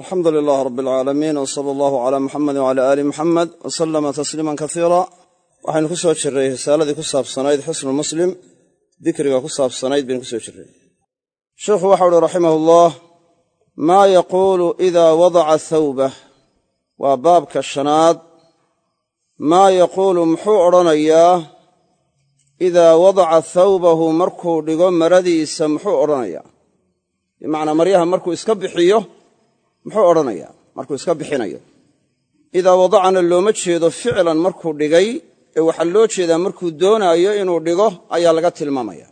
alxamdu lilaah rab alcaalamiin w sala allahu calaa muxamedi wcala aali muxamed wa salama tasliiman kasiira waxaynu ku soo jirray risaaladii ku saabsanayd xusnumuslim dikriga ku saabsanayd baynu ku soo jirray. Sheikhu waxau uhi raximah ullah maa yaquulu idaa wadaca thawbah waa baabka shanaad. Maa yaquulu muxuu odhanayaa idaa wadaca thawbahu markuu dhigo maradiisa muxuu odhanayaa. Bimacnaa markuu iska bixiyo muxuu odhanayaa markuu iska bixinayo. Idaa wadacana looma jeedo ficlan markuu dhigay ee waxaa loo jeedaa markuu doonaayo inuu dhigo ayaa laga tilmaamaya.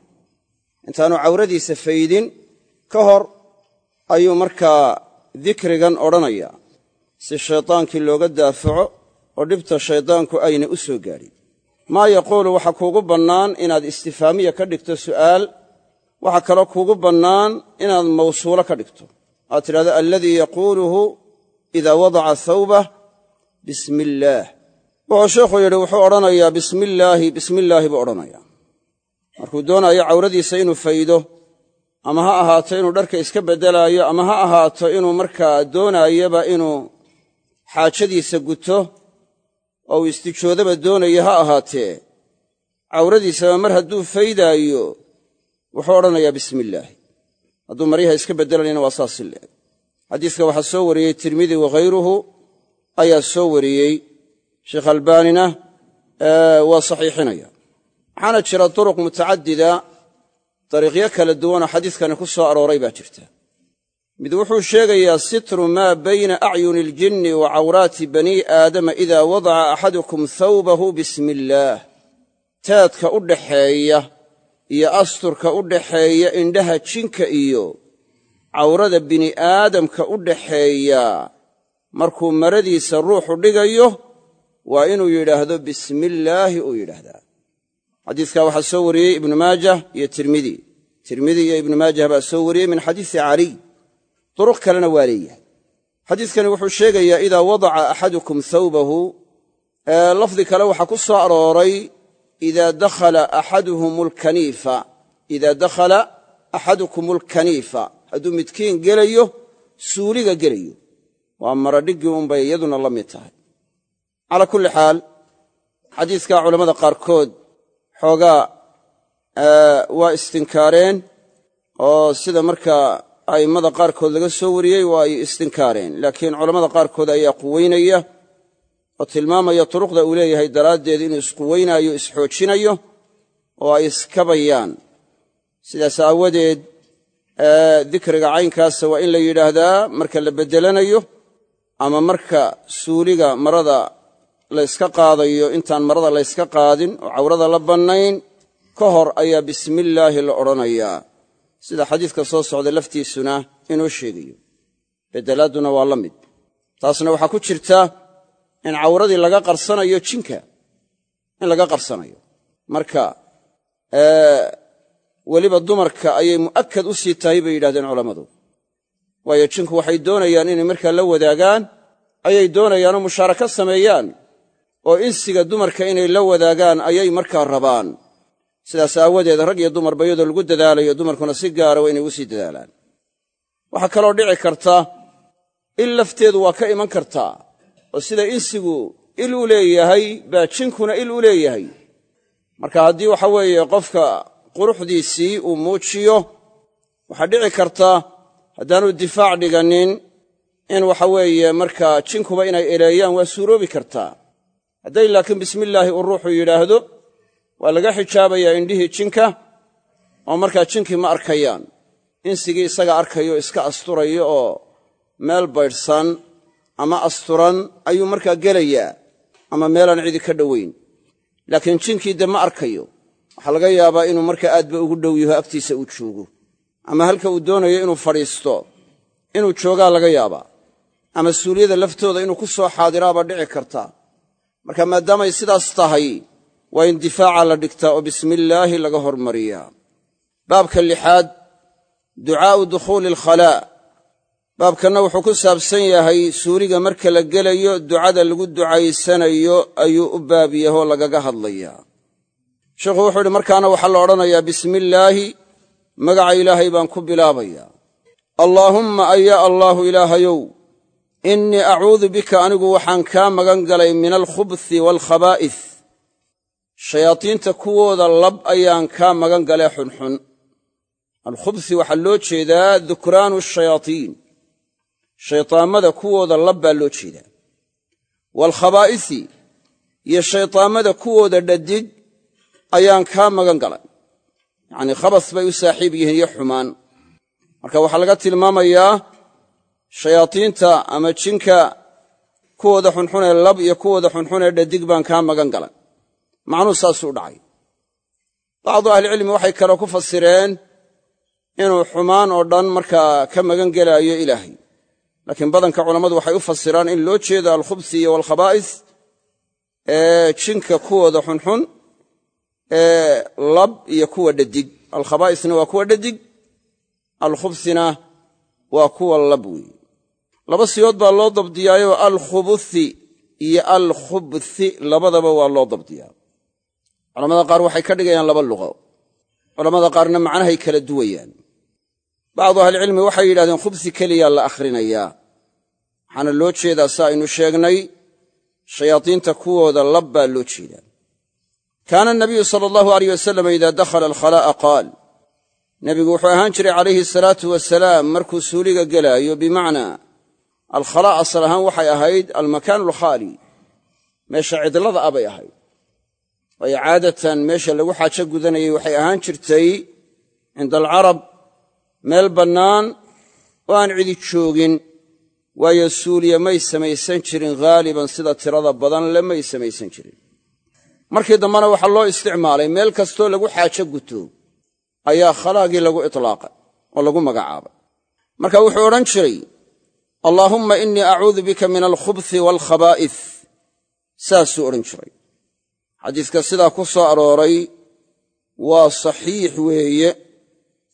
Intaanu cawradiisa faydin ka hor ayuu markaa dikrigan odhanayaa si shaydaankii looga daafaco oo dhibta shaydaanku ayna u soo gaadhin. Maa yaquulu waxaa kuugu bannaan inaad istifaamiya ka dhigto su'aal waxaa kaloo kuugu bannaan inaad mawsuulo ka dhigto aad tidhahdo aladii yaquuluhu idaa wadaca thawbah bismi illaah wuxuu sheikhu yidhi wuxuu odhanayaa bismillaahi bismillaahi buu odhanayaa. Markuu doonaayo cawradiisa inuu faydo ama ha ahaato inuu dharka iska beddelaayo ama ha ahaato inuu markaa doonaayaba inuu xaajadiisa guto oo uu istijoodaba doonayo ha ahaatee cawradiisaba mar hadduu faydaayo wuxuu odhanayaa bismi illaahi hadduu maryaha iska beddelanayna waa saas si leeg xadiiska waxaa soo wariyey tirmidi wakhayruhu ayaa soo wariyey sheekh albaanina waa saxiixinaya. Waxaana jira turuq mutacadida dariiqyo kala duwanoo xadiiskani ku soo arooray baa jirta. Mid wuxuu sheegayaa sitru maa bayna acyuni aljinni wa cawraati banii aadama idaa wadaca axadukum thawbahu bismi illaah teedka u dhaxeeya iyo asturka u dhaxeeya indhaha jinka iyo cawrada bini'aadamka u dhaxeeya markuu maradiisa ruuxu dhigayo waa inuu yidhaahdo bismillaahi uu yidhaahdaa. Xadiiskaa waxaa soo wariyey ibnu maajah iyo tirmidi tirmidi iyo ibnu maajah baa soo wariyey min xadiisi caliy duruq kalena waa leeyahay. Xadiiskani wuxuu sheegayaa idaa wadaca axadukum thawbahu lafdi kale waxaa ku soo arooray idaa dakhala axadukum alkaniifa hadduu midkiin gelayo suuliga gelayo waa maradhiggii unbay iyaduna la mid tahay calaa kulli xaal xadiiskaa culammada qaarkood xoogaa waa istinkaareen oo sida markaa a'immada qaarkood laga soo wariyey waa ay istinkaareen laakiin culammada qaarkood ayaa quweynaya oo tilmaamaya turuqda uu leeyahay daraaddeed inuu isquweynaayo isxoojinayo oo ay iskabayaan sidaas aawadeed dikriga caynkaasa waa in la yidhaahdaa marka la beddelanayo ama marka suuliga marada layska qaadayo intaan marada layska qaadin oo cawrada la bannayn ka hor ayaa bismillaahi la odhanayaa. Sida xadiiska soo socda laftiisuna inoo sheegayo. Beddelaaduna waa la mid. Taasna waxaa ku jirta in cawradii laga qarsanayo jinka in laga qarsanayo. Marka weliba dumarka ayay mu'akad u sii tahay bay yidhahdeen culammadu. Waayo jinku waxay doonayaan inay markaa la wadaagaan ayay doonayaanoo mushaaraka sameeyaan oo insiga dumarka inay la wadaagaan ayay markaa rabaan. Sidaas aawadeed rag iyo dumarba iyadoo lagu dadaalayo dumarkuna si gaara waa inay ugu sii dadaalaan. Waxaa kaloo dhici karta il lafteedu waa ka iman kartaa oo sida insigu il u leeyahay baa jinkuna il u leeyahay. Marka haddii waxa weeye qofka quruxdiisii uu muujiyo waxaa dhici karta haddaanu difaac dhiganin in waxa weeye markaa jinkuba inay eleeyaan waa suuroobi kartaa hadday laakiin bismillaahi uu ruuxu yidhaahdo waa laga xijaabayaa indhihii jinka oo markaa jinkii ma arkayaan. Insigii isaga arkayo iska asturayo oo meel baydhsan ama asturan ayuu markaa gelayaa ama meelaan cidi ka dhowayn laakiin jinkii de ma arkayo. Waxaa laga yaabaa inuu markaa aadba ugu dhow yaho agtiisa uu joogo. Ama halka uu doonayo inuu fadhiisto inuu joogaa laga yaabaa. Ama suuliyada laftooda inuu ku soo xaadiraaba dhici karta. Marka maadaamay sidaas tahay waa in difaaca la dhigtaa oo bismillaahi laga hormariyaa. Baabka lixaad ducaa'u dukhuuli alkhalaa' baabkanna wuxuu ku saabsan yahay suuliga marka la gelayo ducada lagu ducaysanayo ayuu u baab lagaga hadlayaa. Sheikhu wuxuu idhi markaana waxaa la odhanayaa bismillaahi magaca ilaahay baan ku bilaabayaa. Allaahumma ayaa allaahu ilaahayow innii acuudu bika anigu waxaan kaa magan galay min alkhubthi waalkhabaa'is shayaadiinta kuwooda lab ayaan kaa magan galay xunxun. Alkhubthi waxaa loo jeedaa dukraanu shayaadiin shaytaammada kuwooda lab baa loo jeedaa. Waalkhabaa'isi iyo shaytaammada kuwooda dhadig ayaan kaa magan galay. Yacnii khabas bay u saaxiib yihiin iyo xumaan. Marka waxaa laga tilmaamayaa shayaadiinta ama jinka kuwooda xunxunee lab iyo kuwooda xunxunee dhadig baan kaa magan galay. Macnuhu saasuu dhacay. Bacdu ahlicilmi waxay kale ku fasireen inuu xumaan oo dhan markaa ka magan gelaayo ilaahay laakiin badanka culammadu waxay u fasiraan in loo jeedo alkhubsi iyo walkhabaa'is ee jinka kuwooda xunxun ee lab iyo kuwa dhadig. Alkhabaa'isna waa kuwa dhadig alkhubsina waa kuwa lab weeye laba siyood baa loo dabdiyaayoo alkhubuthi iyo alkhubthi labadaba waa loo dabdiyaa. Culamada qaar waxay ka dhigayaan laba luqo. Culamada qaarna macnahay kala duwayaan bacdu ahlicilmi waxay yidhahdeen khubsi keliyaa la akhrinayaa waxaana loo jeedaa sa aynu sheegnay shayaadiinta kuwooda lab baa loo jeedaa. Kaana nabiyu sala allahu aleyh wasalam idaa dakhala alkhalaa'a qaal nebigu wuxuu ahaan jiray calayhi asalaatu wasalaam markuu suuliga gelaayo bimacnaa alkhalaa' asal ahaan waxay ahayd almakaanu alkhaali meesha cidlada ah bay ahayd. Waayo caadatan meesha lagu xaajo gudanayay waxay ahaan jirtay cinda alcarab meel bannaan oo aan cidi joogin waayo suuliya may samaysan jirin haaliban sida tirada badan le may samaysan jirin. Markii dambena waxaa loo isticmaalay meel kastoo lagu xaajo guto ayaa khalaagii lagu itlaaqay oo lagu magacaabay. Marka wuxuu odhan jiray allaahumma innii acuudu bika min alkhubthi waalkhabaa'is saasuu odhan jiray. Xadiiska sidaa ku soo arooray waa saxiix weeye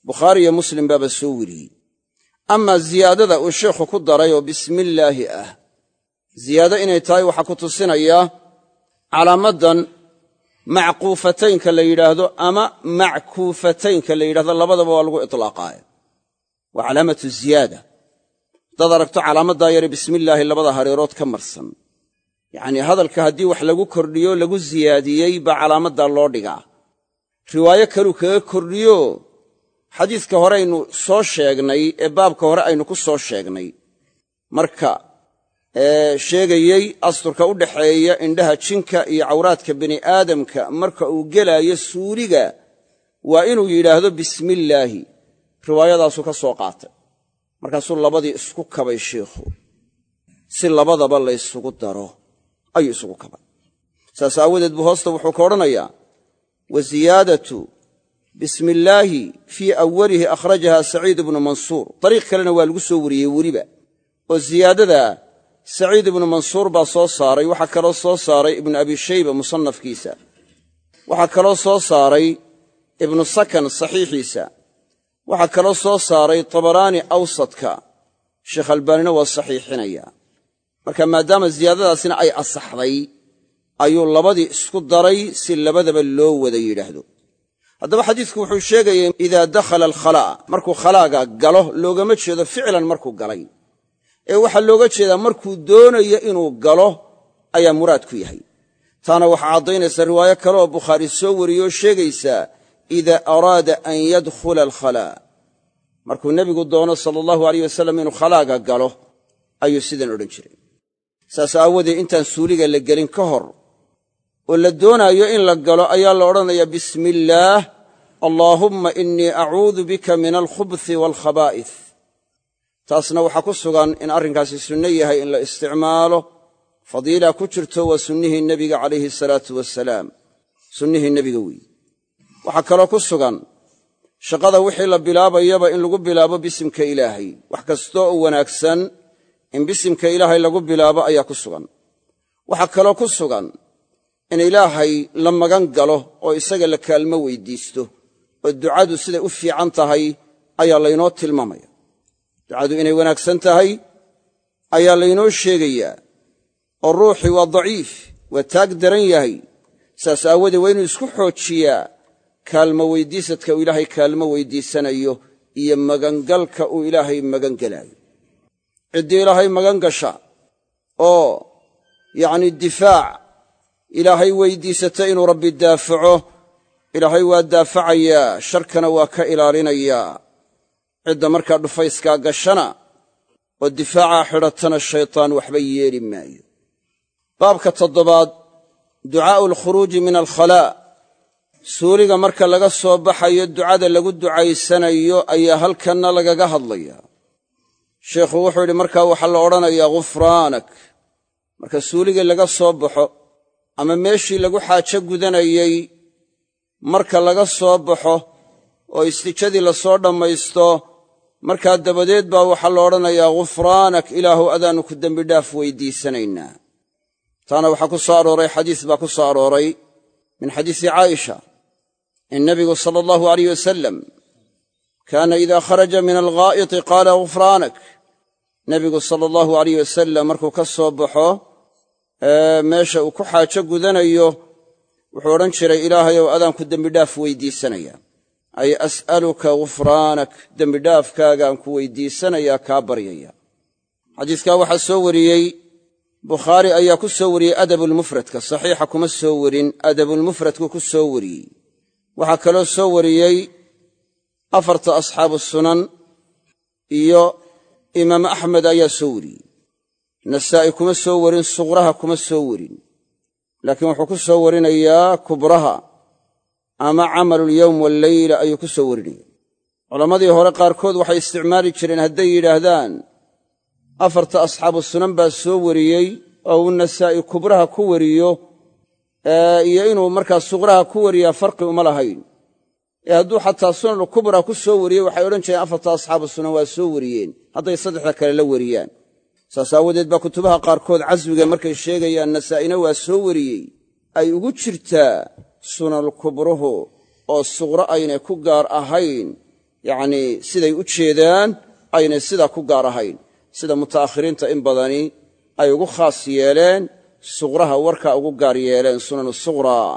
bukhaari iyo muslim baaba soo weriyey amaa ziyaadada uu sheikhu ku daray oo bismillaahi ah. Ziyaado inay tahay waxaa ku tusinayaa calaamaddan macquufataynka la yidhaahdo ama mackuufataynka la yidhahdo labadaba waa lagu itlaaqaaye waa calaamatu ziyaada. Haddaad aragto calaamaddaa yare bismillaahi labada hareerood ka marsan. Yacnii hadalka haddii wax lagu kordhiyo lagu ziyaadiyey baa calaamaddaa loo dhigaa. Riwaayo kaluu kaga kordhiyo xadiiska hore aynu soo sheegnay ee baabka hore aynu ku soo sheegnay. Marka sheegayey asturka u dhaxeeya indhaha jinka iyo cawraadka bini aadamka marka uu gelaayo suuliga waa inuu yidhaahdo bismillaahi. Riwaayadaasuu ka soo qaatay. Markaasuu labadii isku kabay sheikhu. Si labadaba laysugu daro ayuu isugu kabay. Saas aawadeed buu hoosta wuxuu ka odhanayaa wa ziyaadatu bismi illaahi fii awalihi akhrajaha saciid ibnu mansuur. Dariiq kalena waa lagu soo wariyey weliba. Oo ziyaadada saciid ibnu mansuur baa soo saaray waxaa kaloo soo saaray ibnu abi shayba musannafkiisa. Waxaa kaloo soo saaray ibnu sakan saxiixiisa. Waxaa kaloo soo saaray tabaraani awsadka. Sheekh albaanina waa saxiixinaya. Marka maadaama ziyaadadaasina ay asaxday ayuu labadii isku daray si labadaba loo wada yidhaahdo haddaba xadiidku wuxuu sheegayay idaa dakhala alkhalaa'a markuu khalaaga galo loogama jeedo ficlan markuu galay. Ee waxaa looga jeedaa markuu doonayo inuu galo ayaa muraadku yahay. Taana waxaa caddaynaysa riwaayo kale oo bukhaari soo wariyey oo sheegaysaa idaa araada an yadkhula alkhalaa markuu nebigu doono sala allahu aleyh wasalam inuu khalaaga galo ayuu sidan odhan jiray. Saas aawoodee intaan suuliga la gelin ka hor oo la doonaayo in la galo ayaa la odhanayaa bismi illaah allaahumma innii acuudu bika min alkhubthi waalkhabaa'is taasna waxaa ku sugan in arrinkaasi sunno yahay in la isticmaalo. Fadiila ku jirto waa sunnihii nebiga calayhi salaatu wasalaam sunnihii nebiga weeye waxaa kaloo ku sugan shaqada wixii la bilaabayaba in lagu bilaabo bisimka ilaahay. Wax kastoo u wanaagsan in bisimka ilaahay lagu bilaabo ayaa ku sugan. Waxaa kaloo ku sugan in ilaahay la magan galo oo isaga la kaalmo weydiisto oo ducadu siday u fiican tahay ayaa laynoo tilmaamaya. Ducadu inay wanaagsan tahay ayaa laynoo sheegayaa oo ruuxii waa daciif waa taag daran yahay. Saas aawoodee waa inuu isku xoojiyaa kaalmo weydiisadka uu ilaahay kaalmo weydiisanayo iyo magangalka uu ilaahay magangelaayo ciddii ilaahay magan gasha oo yacni difaac ilaahay weydiisata inuu rabbi daafaco. Ilaahay waa daafacayaa sharkana waa ka ilaalinayaa cidda markaa dhufayskaa gashana oo difaacaa xidhatana shaytaan waxba yeeli maayo. Baabka toddobaad ducaa'u alkhuruuji min alkhalaa suuliga marka laga soo baxayo ducada lagu ducaysanayo ayaa halkanna lagaga hadlayaa. Sheikhu wuxuu yidhi markaa waxaa la odhanayaa ghufraanak. Marka suuligii laga soo baxo ama meeshii lagu xaajo gudanayey marka laga soo baxo oo istijadii la soo dhammaysto markaa dabadeed baa waxaa la odhanayaa ghufraanak ilaahu adaannu ku dembidhaaf weydiisanaynaa. Taana waxaa ku soo arooray xadiis baa ku soo arooray min xadiisi caaisha in nabigu sala allahu alayh wasalam kaana idaa kharaja min alghaa'iti qaala ghufraanak. Nebigu sala allahu alayh wasalam markuu ka soo baxo meesha uu ku xaajo gudanayo wuxuu odhan jiray ilaahayow adaan ku dembidhaaf weydiisanaya ay as'aluka ghufraanak. Dembidhaafkaagaan ku weydiisanayaa kaa baryaya. Xadiiskaa waxaa soo wariyey bukhaari ayaa ku soo wariyey adabulmufradka saxiixa kuma soo warin adabulmufradku ku soo wariyey. Waxaa kaloo soo wariyey afarta asxaabu sunan iyo imaam axmed ayaa soo wariyey nasaa'i kuma soo warin suqraha kuma soo warin. Laakiin wuxuu ku soo warinayaa kubraha ama camalulyowm walleyla ayuu ku soo warinaya culammadii hore qaarkood waxay isticmaali jireen hadday yidhaahdaan afarta asxaabu sunan baa soo wariyey oo uu nasaa'i kubraha ku wariyo iyo inuu markaa suqraha ku wariyaa farqi uma lahayn. Ee hadduu xataa sunanu kubra ku soo wariyey waxay odhan jireen afarta asxaabu sunan waa soo wariyeen hadday saddexda kale la wariyaan saas aawadeed baa kutubaha qaarkood caswiga markay sheegayaan nasaa'ina waa soo wariyey. Ay ugu jirtaa sunal kubruhu oo suqro aynay ku gaar ahayn. Yacnii siday u jeedaan aynay sidaa ku gaar ahayn. Sida muta'akhiriinta in badani ay ugu khaas yeeleen suqraha warkaa ugu gaar yeeleen sunanu suqraa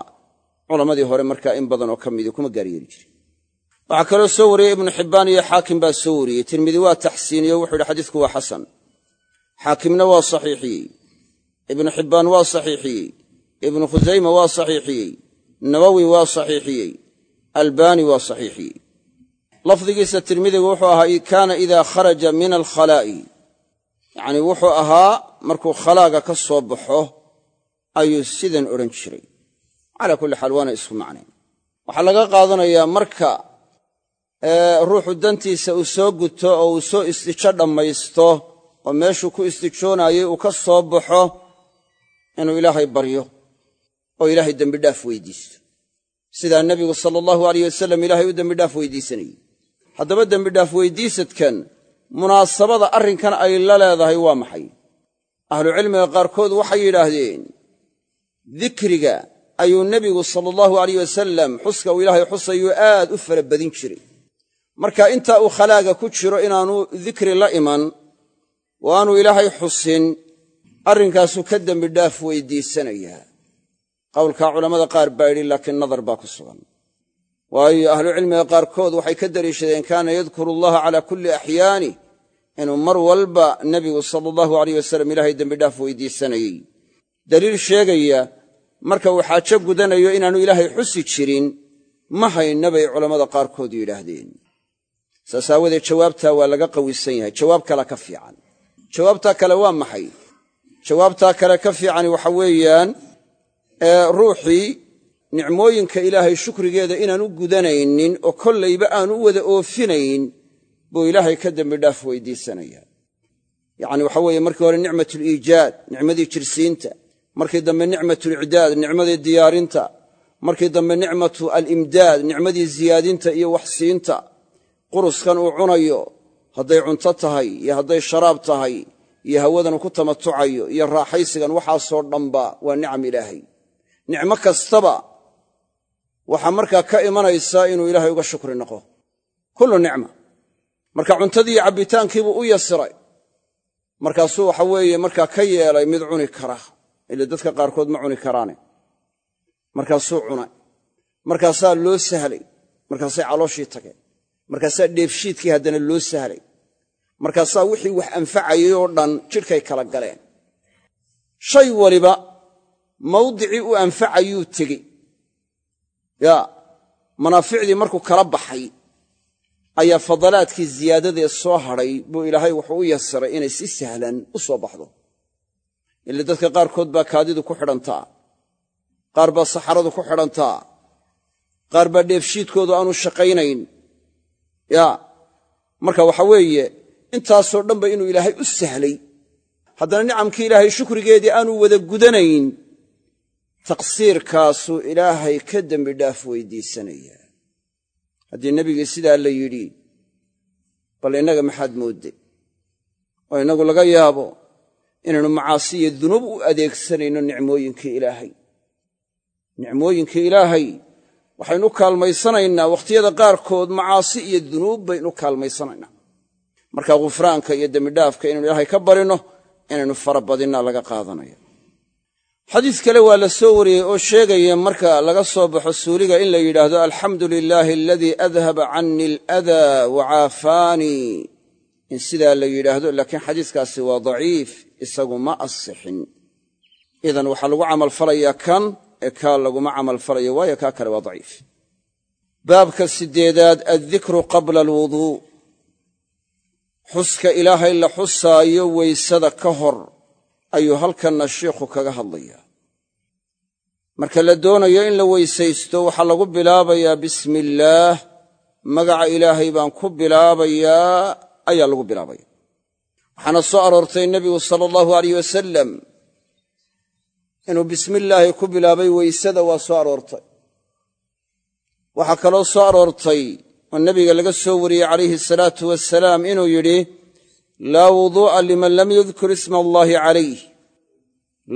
culammadii hore markaa in badan oo ka midii kuma gaar yeeli jirin. Waxaa kaloo soo wariyey ibnu xibbaan iyo xaakim baa soo wariyey. Tirmidi waa taxsiiniyo wuxuu yidhi xadiisku waa xasan xaakimna waa saxiixiyey ibnu xibbaan waa saxiixiyey ibnu khusayma waa saxiixiyey nawowi waa saxiixiyey albaani waa saxiixiyey lafdigiisa tirmidigu wuxuu ahaa kaana idaa kharaja min alkhalaa'i. Yacnii wuxuu ahaa markuu khalaaga ka soo baxo ayuu sidan odhan jiray. Calaa kulli xaal waana isku macnayn waxaa laga qaadanayaa marka ruuxu dantiisa uu soo guto oo uu soo istijo dhammaysto oo meeshuu ku istijoonaayey uu ka soo baxo inuu ilaahay baryo oo ilaahay dembidhaaf weydiisto. Sidaa nebigu sala allahu alayh wasalam ilaahay u dembidhaaf weydiisanayey. Haddaba dembidhaaf weydiisadkan munaasabada arrinkan ay la leedahay waa maxay? Ahlucilmiga qaarkood waxay yidhaahdeen dikriga ayuu nebigu sala allahu alayh wasalam xuska uu ilaahay xusayuu aad u fara badin jiray. Marka intaa uu khalaaga ku jiro inaanu dikri la iman oo aanu ilaahay xusin arrinkaasuu ka dembidhaaf weydiisanayaa. Qowlkaa culammada qaar baa yidhi laakiin nadar baa ku sugan. Waayo ahlucilmiga qaarkood waxay ka deliishadeen kaana yadkuru allaha calaa kulli axyaanih inuu mar walba nebigu sala allahu alayh wasalam ilaahay dembidhaaf weydiisanayey. Daliil sheegaya marka uu xaajo gudanayo inaannu ilaahay xusi jirin ma hayna bay culammada qaarkood yidhaahdeen. Saas aawadeed jawaabtaa waa laga qawisan yahay jawaab kale ka fiican jawaabtaa kale waa maxay? Jawaabtaa kale ka fiicani waxa weeyaan ruuxii nicmooyinka ilaahay shukrigeeda inaan u gudanaynin oo kollayba aan u wada oofinayn buu ilaahay ka dembidhaaf weydiisanaya. Yacni waxa weeye markii hore nicmatuliijaad nicmadii jirsiinta markii dambe nicmatulicdaad nicmadii diyaarinta markii dambe nicmatu alimdaad nicmadii ziyaadinta iyo waxsiinta quruskan uu cunayo hadday cunto tahay iyo hadday sharaab tahay iyo hawadan ku tamatucayo iyo raaxaysigan waxaasoo dhanba waa nicam ilaahay. Nicmo kastaba waxaa markaa ka imanaysa inuu ilaahay uga shukri noqo. Kullu nicma. Marka cuntadiiyo cabbitaankiibuu u yasiray markaasuu waxa weeye markaa ka yeelay mid cuni kara ile dadka qaarkood ma cuni karaane. Markaasuu cunay. Markaasaa loo sahlay. Markaasay calooshii tageen markaasaa dheefshiidkii haddana loo sahlay markaasaa wixii wax anfacayay oo dhan jidhkay kala galeen. Shay waliba mawdicii u anfacayuu tegey. Yaa manaaficdii markuu kala baxay ayaa fadalaadkii ziyaadadee soo hadhay buu ilaahay wuxuu u yasiray inay si sahlan u soo baxdo. Ile dadka qaarkood baa kaadidu ku xidhantaa. Qaar baa saxaradu ku xidhantaa. Qaar baa dheefshiidkoodu aanu shaqaynayn yaa marka waxa weeye intaasoo dhanba inuu ilaahay u sahlay haddana nicamkii ilaahay shukrigeedii aanu wada gudanayn taqsiirkaasuu ilaahay ka dembi dhaaf weydiisanayaa. Haddii nebigii sidaa la yidhi bal innaga maxaad moodde oo innagu laga yaabo inaynu macaasi iyo dunuub u adeegsanayno nicmooyinkii ilaahay. Nicmooyinkii ilaahay waxaynu kaalmaysanaynaa wakhtiyada qaarkood macaasi iyo dunuub baynu kaalmaysanaynaa. Marka khufraanka iyo dembidhaafka inaynu ilaahay ka barino inaynu farabadinnaa laga qaadanaya. Xadiis kale waa la soo wariyey oo sheegaya marka laga soo baxo suuliga in la yidhaahdo alxamdu lilaahi aladii adhaba canii aladaa wa caafaanii. In sidaa la yidhaahdo laakiin xadiiskaasi waa daciif isagu ma asixin. Idan waxaa lagu camalfalayaa kan kaa laguma camalfalayo waayo kaa kale waa daciif. Baabka sideedaad addikru qabla alwuduu xuska ilaahay la xusaayo weysada ka hor ayuu halkanna shiikhu kaga hadlayaa. Marka la doonayo in la weysaysto waxaa lagu bilaabayaa bismi illaah magaca ilaahay baan ku bilaabayaa ayaa lagu bilaabaya. Waxaana soo aroortay nebigu sala allahu alayh wasalam inuu bismillaahi ku bilaabay weysada waa soo aroortay. Waxaa kaloo soo aroortay oo nebiga laga soo wariyey calayhi asalaatu wasalaam inuu yidhi laa wuduu'a liman lam yadkur isma allaahi calayh.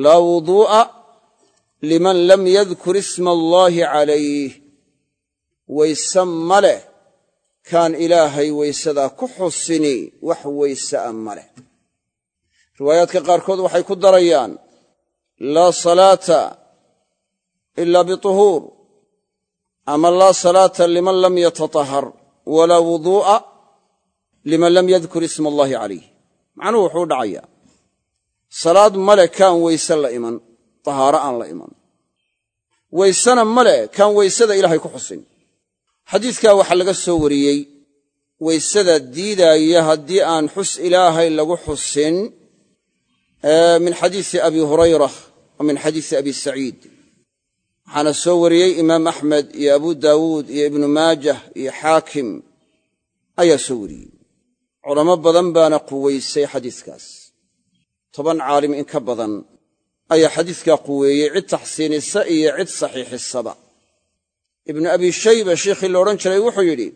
Laa wuduu'a liman lam yadkur isma allaahi calayh. Wayse ma leh kaan ilaahay weysadaa ku xusini wax weyse'a ma leh riwaayaadka qaarkood waxay ku darayaan laa salaata ila bituhuur ama laa salaata liman lam yatatahar walaa wuduu'a liman lam yadkur isma allaahi calayh. Macnuhu wuxuu dhacayaa salaad male kaan weyse la iman tahaaro aan la iman. Weysena male kaan weysada ilaahay ku xusin. Xadiidkaa waxaa laga soo wariyey weysada diidaaya haddii aan xus ilaahay lagu xusin min xadiisi abi hurayra wa min xadiisi abi saciid. Waxaana soo wariyey imaam axmed iyo abu daawuud iyo ibnu maajah iyo xaakim. Ayaa soo wariyey. Culamo badan baana quweysay xadiiskaas. Toban caalim in ka badan ayaa xadiiskaa quweeyey cid taxsiinisa iyo cid saxiixisaba. Ibnu abi shayba sheikhii la odhan jiray wuxuu yidhi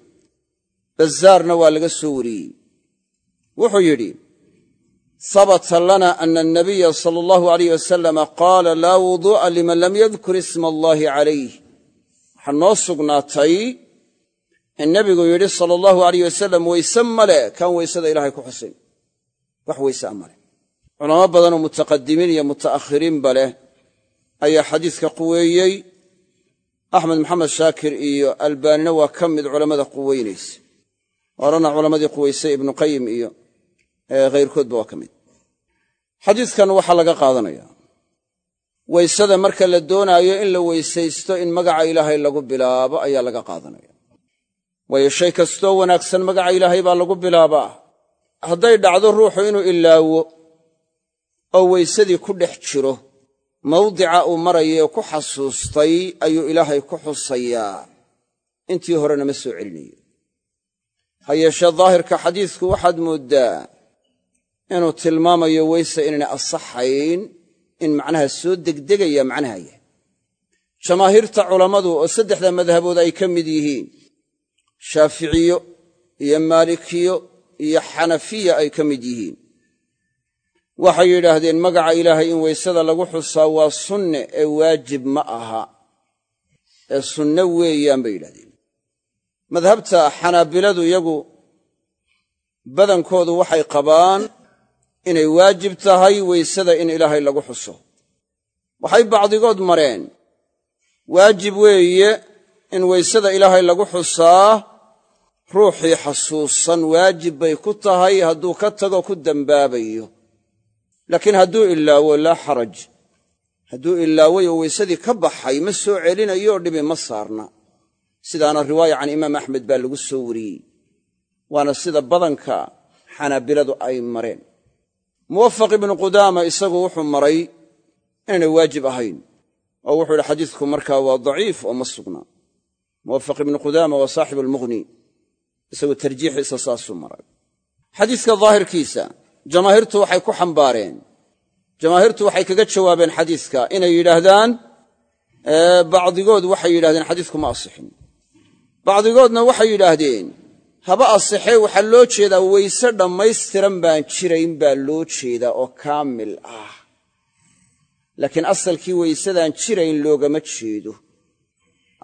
bazaarna waa laga soo wariyey. Wuxuu yidhi habata lana ana anabiya sala allahu alayh wasalama qaala laa wuduu'a liman lam yadkur isma allaahi calayh waxaa noo sugnaatay in nebigu yidhi sala allahu alayh wasalam weyse male kaan weysada ilaahay ku xusin. Wax weyse'a male. Culamo badanoo mutaqadimiin iyo muta'akhiriinba leh ayaa xadiiska quweeyey. Axmed maxamed shaakir iyo albaanina waa ka mid culammada quweynaysa. Horena culammadii quweysay ibnuqayim iyo khayrkoodba waa ka mid. Xadiidkan waxaa laga qaadanaya weysada marka la doonaayo in la weysaysto in magaca ilaahay lagu bilaabo ayaa laga qaadanaya waayo shay kastoo wanaagsan magaca ilaahay baa lagu bilaabaa. Hadday dhacdo ruuxu inuu ilaawo oo weysadii ku dhex jiro mawdica uu marayay ku xasuustay ayuu ilaahay ku xusayaa. Intii horena ma soo celinayo. Ha yeeshee daahirka xadiisku waxaad mooddaa inuu tilmaamayo weyse inaynay asaxayn in macnaha soo degdegaya macnaha yahay. Jamaahiirta culammadu oo saddexda madhabood ay ka mid yihiin shaaficiyo iyo maalikiyo iyo xanafiya ay ka mid yihiin. Waxay yidhaahdeen magaca ilaahay in weysada lagu xusaa waa sunne ee waajib ma aha. Ee sunne weeyaan bay yidhahdeen madhabta xanaabiladu iyagu badankoodu waxay qabaan inay waajib tahay weysada in ilaahay lagu xuso. Waxay bacdigood mareen waajib weeye in weysada ilaahay lagu xusaa ruuxii xasuusan waajib bay ku tahay hadduu ka tago ku dembaabayo laakiin hadduu ilaawo laa xaraj. Hadduu ilaaway oo weysadii ka baxay ma soo celinayo dhibi ma saarna. Sidaana riwaaya can imaam axmed baa lagu soo wariyey. Waana sida badanka xanaabiladu ay mareen muwafaq ibnu qudaama isagu wuxuu maray inaynay waajib ahayn oo wuxuu yidhi xadiidku markaa waa daciif oo ma sugna. Muwafaq ibnu qudaama waa saaxibu almughni isagoo tarjiixiisa saasuu maray. Xadiiska daahirkiisa jamaahiirtu waxay ku xambaareen jamaahiirtu waxay kaga jawaabeen xadiiska inay yidhaahdaan bacdigood waxay yidhahdeen xadiisku ma asixin. Bacdigoodna waxay yidhaahdeen haba asixee waxaa loo jeedaa weyse dhammaystiran baan jirayn baa loo jeedaa oo kaamil ah. Laakiin asalkii weysadaan jirayn loogama jeedo.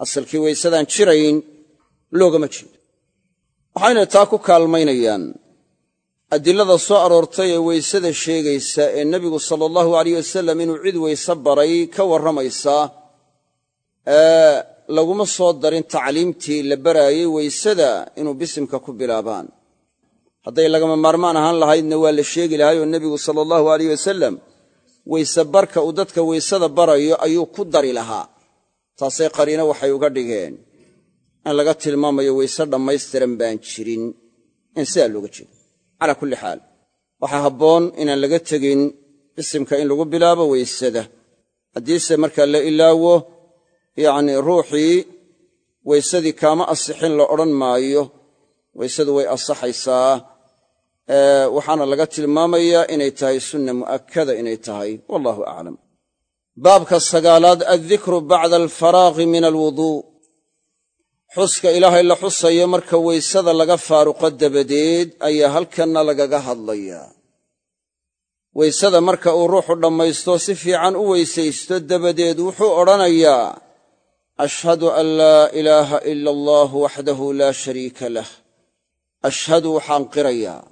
Asalkii weysadaan jirayn loogama jeedo. Waxayna taa ku kaalmaynayaan. Adilada soo aroortay ee weysada sheegaysa ee nebigu sala allahu alayh wasalam inuu cid weyse baray ka warramaysa laguma soo darin tacliimtii la baraayey weysada inuu bisimka ku bilaabaan. Hadday lagama maarmaan ahaan lahaydna waa la sheegi lahay oo nebigu sala allahu alayh wasalam weyse barka uu dadka weysada barayo ayuu ku dari lahaa. Taasay qariino waxay uga dhigeen in laga tilmaamayo weyse dhammaystiran baan jirin. In sidaa looga jeedo. Calaa kulli xaal waxaa habboon inaan laga tegin bisimka in lagu bilaabo weysada haddiise markaa la ilaawo yacnii ruuxii weysadii kaama asixin la odhan maayo. Weysadu way asaxaysaa waxaana laga tilmaamayaa inay tahay sunna mu'akkada inay tahay. Wallahu aclam baabka sagaalaad addikru bacda alfaraaqi min alwuduu xuska ilaahay la xusayo marka weysada laga faaruqo dabadeed ayaa halkanna lagaga hadlayaa weysada marka uu ruuxu dhammaysto si fiican u weysaysto dabadeed wuxuu odhanayaa ashhadu an laa ilaaha ila allah waxdahu laa shariika lah ashhadu waxaan qirayaa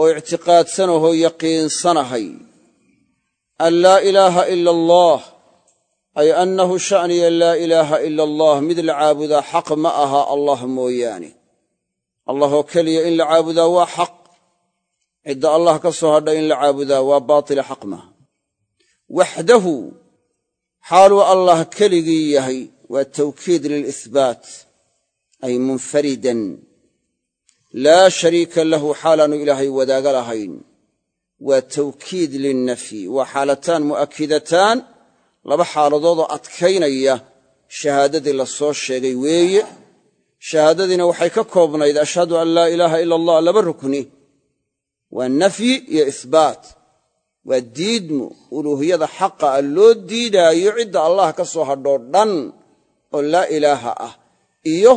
oo ictiqaadsanahoo yaqiinsanahay an laa ilaaha ila allah ay annahu sha'niya laa ilaaha ila allah mid la caabudaa xaq ma aha allah mooyaane allahoo keliya in la caabudaa waa xaq cidda allah ka soo hadha in la caabudaa waa baatila xaq maaha waxdahu xaaluu allah keligii yahay waa tawkiid lilihbaat ay munfaridan. Laa shariika lahu xaalaannu ilaahay wadaaga lahayn. Waa tawkiid lilnafyi waa xaalataan mu'akkidataan laba xaaladoodoo adkaynaya. Shahaadadii la soo sheegay weeye shahaadadiina waxay ka koobnayd ashhadu an laa ilaaha ila allah laba rukni. Waa nafyi iyo ihbaat waa diidmu uluuhiyada xaqa ah loo diidaayo cidda allah ka soo hadhoo dhan oo laa ilaaha ah. Iyo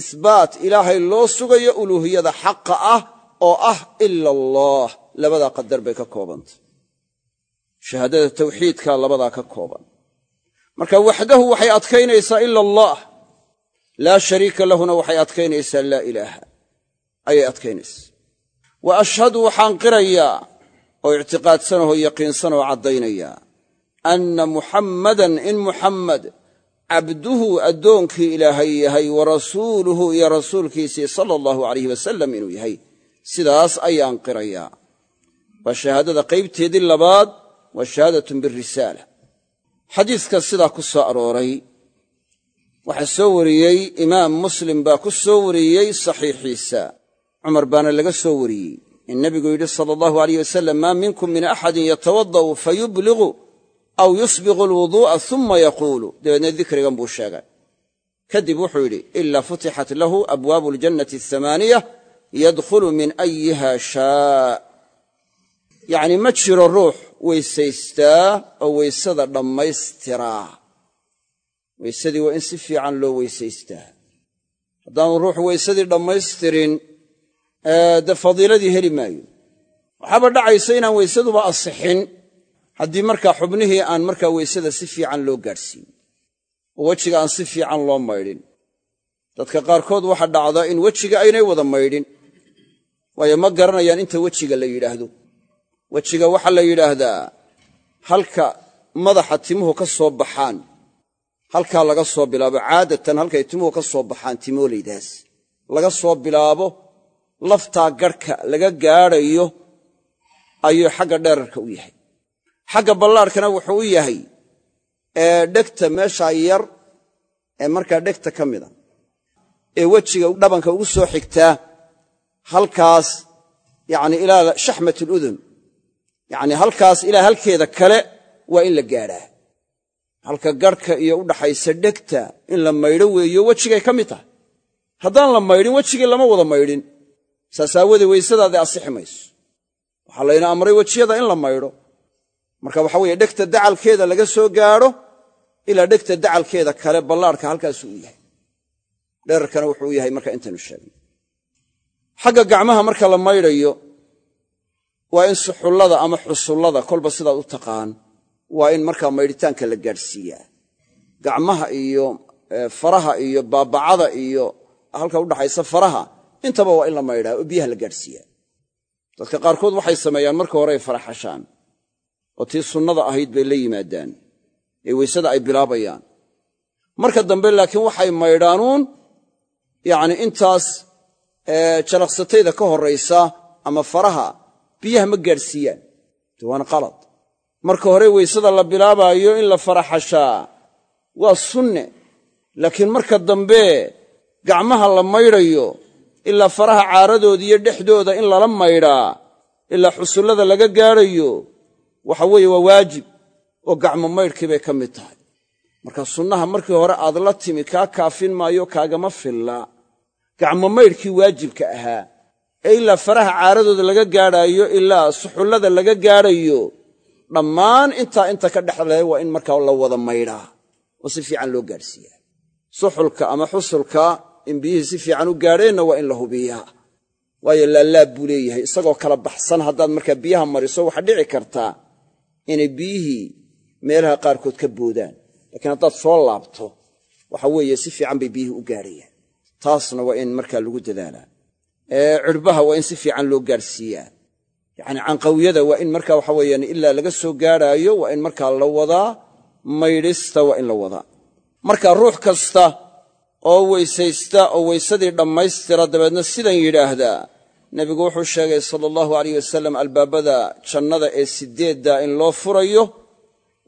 isbaat ilaahay loo sugayo uluuhiyada xaqa ah oo ah ila allah labadaa qadar bay ka koobantay shahaadada tawxiidka labadaa ka kooban. Marka waxdahu waxay adkaynaysaa ila allah laa shariika lahuna waxay adkaynaysaa laa ilaaha. Ayay adkaynaysaa. Wa ashhadu waxaan qirayaa oo ictiqaadsanahoo yaqiinsanoo caddaynaya. Anna muxammadan in muxammed cabduhu addoonkii ilaahay yahay wa rasuuluhu iyo rasuulkiisii sala allahu alayh wasalam inuu yahay. Sidaas ayaan qirayaa waa shahaadada qaybteedii labaad waa shahaadatun birisaala xadiiska sidaa ku soo arooray waxaa soo wariyey imaam muslim baa ku soo wariyey saxiixiisa. Cumar baana laga soo wariyey in nebigu yidhi sala allahu alayh wasalam maa minkum min axadin yatawada'u fayubligu aw yusbiqu alwuduu'a uma yaquulu dabeedna dikrigan buu sheegay. Kadib wuxuu yidhi ilaa futixat lahu abwaabu aljannati athamaaniya yadkhulu min ayiha shaa. Yacni ma jiro ruux weysaystaa oo weysada dhammaystiraa. Weysadii waa in si fiican loo weysaystaa. Haddaanu ruux weysadii dhammaystirin dee fadiiladii heli maayo. Waxaaba dhacaysa inaan weysaduba asixin haddii markaa xubnihii aan markaa weysada si fiican loo gaadhsiin. Oo wejiga aan si fiican loo maydhin. Dadka qaarkood waxa dhacda in wejiga aynay wada maydhin waayo ma garanayaan inta wejiga la yidhaahdo. Wejiga waxaa la yidhaahdaa halka madaxa timuhu ka soo baxaan halkaa laga soo bilaabo caadatan halkay timuhu ka soo baxaan timoolaydaas laga soo bilaabo laftaa garhka laga gaadhayo ayuu xagga dherarka u yahay. Xagga ballaarhkana wuxuu u yahay dhegta meeshaa yar ee markaa dhegta ka mida ee wejiga dhabanka ugu soo xigtaa halkaas yacni ilaa shaxmat aludun yacni halkaas ilaa halkeeda kale waa in la gaadhaa. Halka garhka iyo u dhaxaysa dhegta in la maydho weeyo wejigay ka mid tahay. Haddaan la maydhin wejigii lama wada maydhin saas aawoodee weysadaadii asixi mayso. Waxaa layna amray wejiyada in la maydho. Marka waxa weeye dhegta dacalkeeda laga soo gaadho ilaa dhegta dacalkeeda kale ballaarhka halkaasuu u yahay. Dherarkana wuxuu yahay marka intaynu sheegnay. Xagga gacmaha marka la maydhayo waa in suxullada ama xusullada kolba sidaad u taqaan waa in markaa maydhitaanka la gaadhsiiyaa. Gacmaha iyo faraha iyo baabacada iyo halka udhaxaysa faraha intaba waa in la maydhaa oo biyaha la gaadhsiiyaa. Dadka qaarkood waxay sameeyaan marka hore faraxashaan oo tii sunnada ahayd bay la yimaadaan ee weysada ay bilaabayaan. Marka dambe laakiin waxay maydhaanuun yacni intaas jalaqsatayda ka horraysa ama faraha biyaha ma gaadhsiiyaan. De waana qalad. Marka hore weysada la bilaabaayo in la faraxashaa waa sunne laakiin marka dambe gacmaha la maydhayo ilaa faraha caaradooda iyo dhexdooda in lala maydhaa ilaa xusullada laga gaadhayo waxa weeye waa waajib oo gacmo maydhkii bay ka mid tahay. Marka sunnaha markii hore aad la timi kaa kaafin maayo kaagama filla. Gacmo maydhkii waajibka ahaa. Ee ilaa faraha caaradooda laga gaadhaayo ilaa suxullada laga gaadhayo dhammaan intaa inta ka dhexleh waa in markaa la wada maydhaa. Oo si fiican loo gaadhsiiyaa. Suxulka ama xusulka in biyihii si fiican u gaadheenna waa in la hubiyaa. Waayo laalaab buu leeyahay isagoo kala baxsan haddaad markaa biyaha mariso waxaa dhici kartaa inay biyihii meelaha qaarkood ka boodaan. Laakiin haddaad soo laabto waxa weeye si fiican bay biyihii u gaadhayaan. Taasna waa in markaa lagu dadaalaa cirbaha waa in si fiican loo gaadhsiiyaa. Yacni canqawiyada waa in markaa waxa weeyaan ilaa laga soo gaadhaayo waa in markaa la wadaa. Maydhista waa in la wadaa. Marka ruux kasta oo weysaysta oo weysadii dhammaystira dabeedna sidan yidhaahdaa nebigu wuxuu sheegay sala allahu alayh wasalam albaabada jannada ee sideedda in loo furayo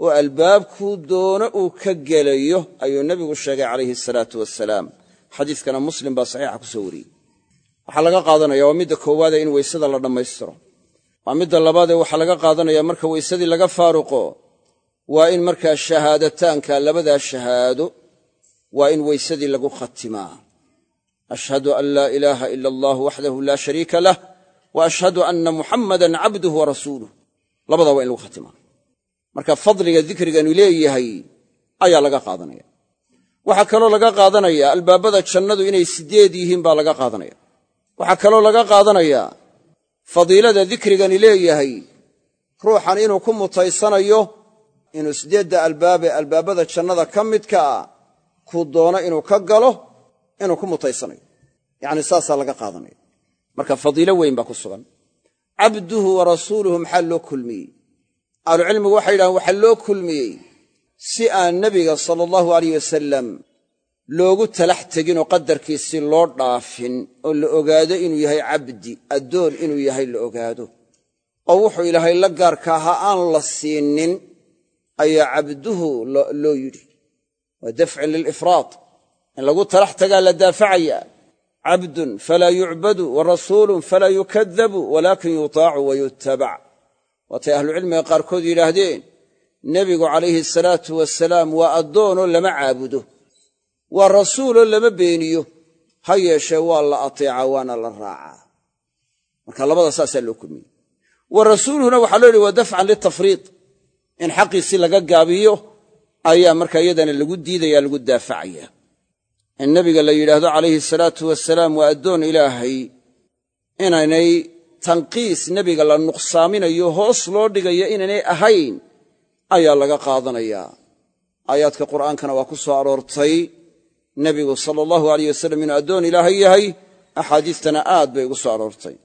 oo albaabkuu doono uu ka gelayo ayuu nebigu sheegay calayhi asalaatu wasalaam xadiiskana muslim baa saxiixa ku soo wariyey. Waxaa laga qaadanaya waa midda koowaade in weysada la dhammaystiro. Waa midda labaadee waxaa laga qaadanaya marka weysadii laga faaruqo waa in markaa shahaadataanka labadaa shahaado waa in weysadii lagu khatimaa. Ashhadu an laa ilaaha ila allah waxdahu laa shariika lah wa ashhadu anna muxammadan cabduhu wa rasuuluh labadaa waa in lagu khatimaa. Marka fadliga dikriganu leeyahay ayaa laga qaadanaya. Waxaa kaloo laga qaadanaya albaabada jannadu inay sideed yihiin baa laga qaadanaya. Waxaa kaloo laga qaadanayaa fadiilada dikrigani leeyahay ruuxan inuu ku mutaysanayo inuu siddeedda albaabee albaabada jannada ka midka ah kuu doono inuu ka galo inuu ku mutaysanayo. Yacni saasaa laga qaadanaya marka fadiilo weyn baa ku sugan. Cabduhu wa rasuuluhu maxaa loo kulmiyey? Ahlucilmigu waxay yidhahaan waxaa loo kulmiyey si aan nebiga sala allahu alayh wasalam loogu talax teginoo qadarkiisii loo dhaafin oo la ogaado inuu yahay cabdi addoon inuu yahay la ogaado. Oo wuxuu ilaahay la gaarka ahaa aan la siinin ayaa cabduhu loo yidhi waa dafcin lilifraad. In lagu talax tagaa la daafacayaa cabdun falaa yucbadu wa rasuulun falaa yukadabu walaakin yutaacu wa yutabac waatay ahlucilmiga qaarkood yidhaahdeen nebigu calayhi salaatu wasalaam waa addoonoo lama caabudo. Waa rasuuloo lama beeniyo. Ha yeeshee waa la ateecaa waana la raacaa. Marka labada saasaa loo kulmiyey wa rasuuluhuna waxaa loo dafcan litafriid. In xaqiisii laga gaabiyo ayaa marka iyadana lagu diidaya lagu daafacaya in nebiga la yidhaahdo calayhi salaatu wasalaam waa addoon ilaahay inaynay tanqiis nebiga la nuqsaaminayo hoos loo dhigayo inaynay ahayn ayaa laga qaadanayaa. Aayaadka qur'aankana waa ku soo aroortay nebigu sala allahu alayh wasalam inuu addoon ilaahay yahay axaadiistana aad bay ugu soo aroortay.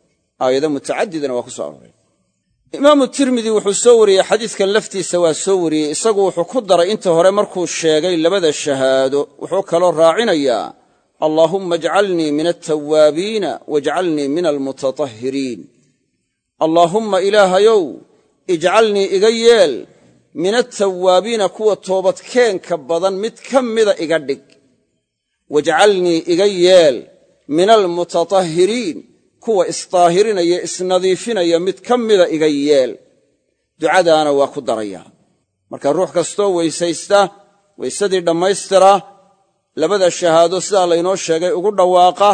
Aayado mutacadidana waa ku soo arooray imaamu tirmidi wuxuu soo wariyey xadiidkan laftiisa waa soo wariyey. Isagu wuxuu ku daray inta hore markuu sheegay labada shahaado. Wuxuu kaloo raacinayaa allaahumma ajcalnii min altawaabiina wajcalnii min almutatahhiriin allaahumma ilaahayow ijcalnii iga yeel min altawaabiina kuwa toobadkeenka badan mid ka mida iga dhig. Wajcalnii iga yeel min almutatahhiriin kuwa isdaahirinaya isnadiifinaya mid ka mida iga yeel. Ducadaana waa ku daraya. Marka ruux kastoo weysaysta weysadii dhammaystira labada shahaado sidaa laynoo sheegay ugu dhawaaqa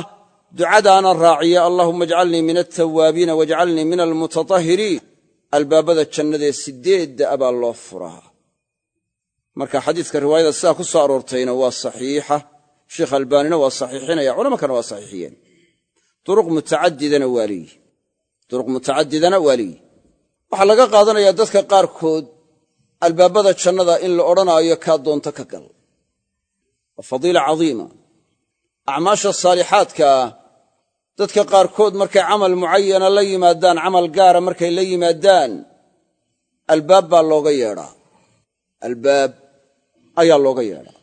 ducadaana raaciya allaahumma ajcalnii min altawaabiina wajcalnii min almutatahhiriin. Albaabada jannadee sideedda abaa loo furaa. Marka xadiiska riwaayada sidaa ku soo aroortayna waa saxiixa. Sheikh albaanina waa saxiixinaya. Culamo kalena waa saxiixiyeen duruq mutacadidana waa leeyihi duruq mutacadidana waa waxaa laga qaadanayaa dadka qaarkood albaabada jannada in la odhanaayo kaa doonto ka gal. Waa fadiila cadiima. Acmaasha saalixaadka ah dadka qaarkood markay camal mucayana la yimaadaan camal gaara markay la yimaadaan albaab baa looga yeedhaa. Albaab ayaa looga yeedhaa.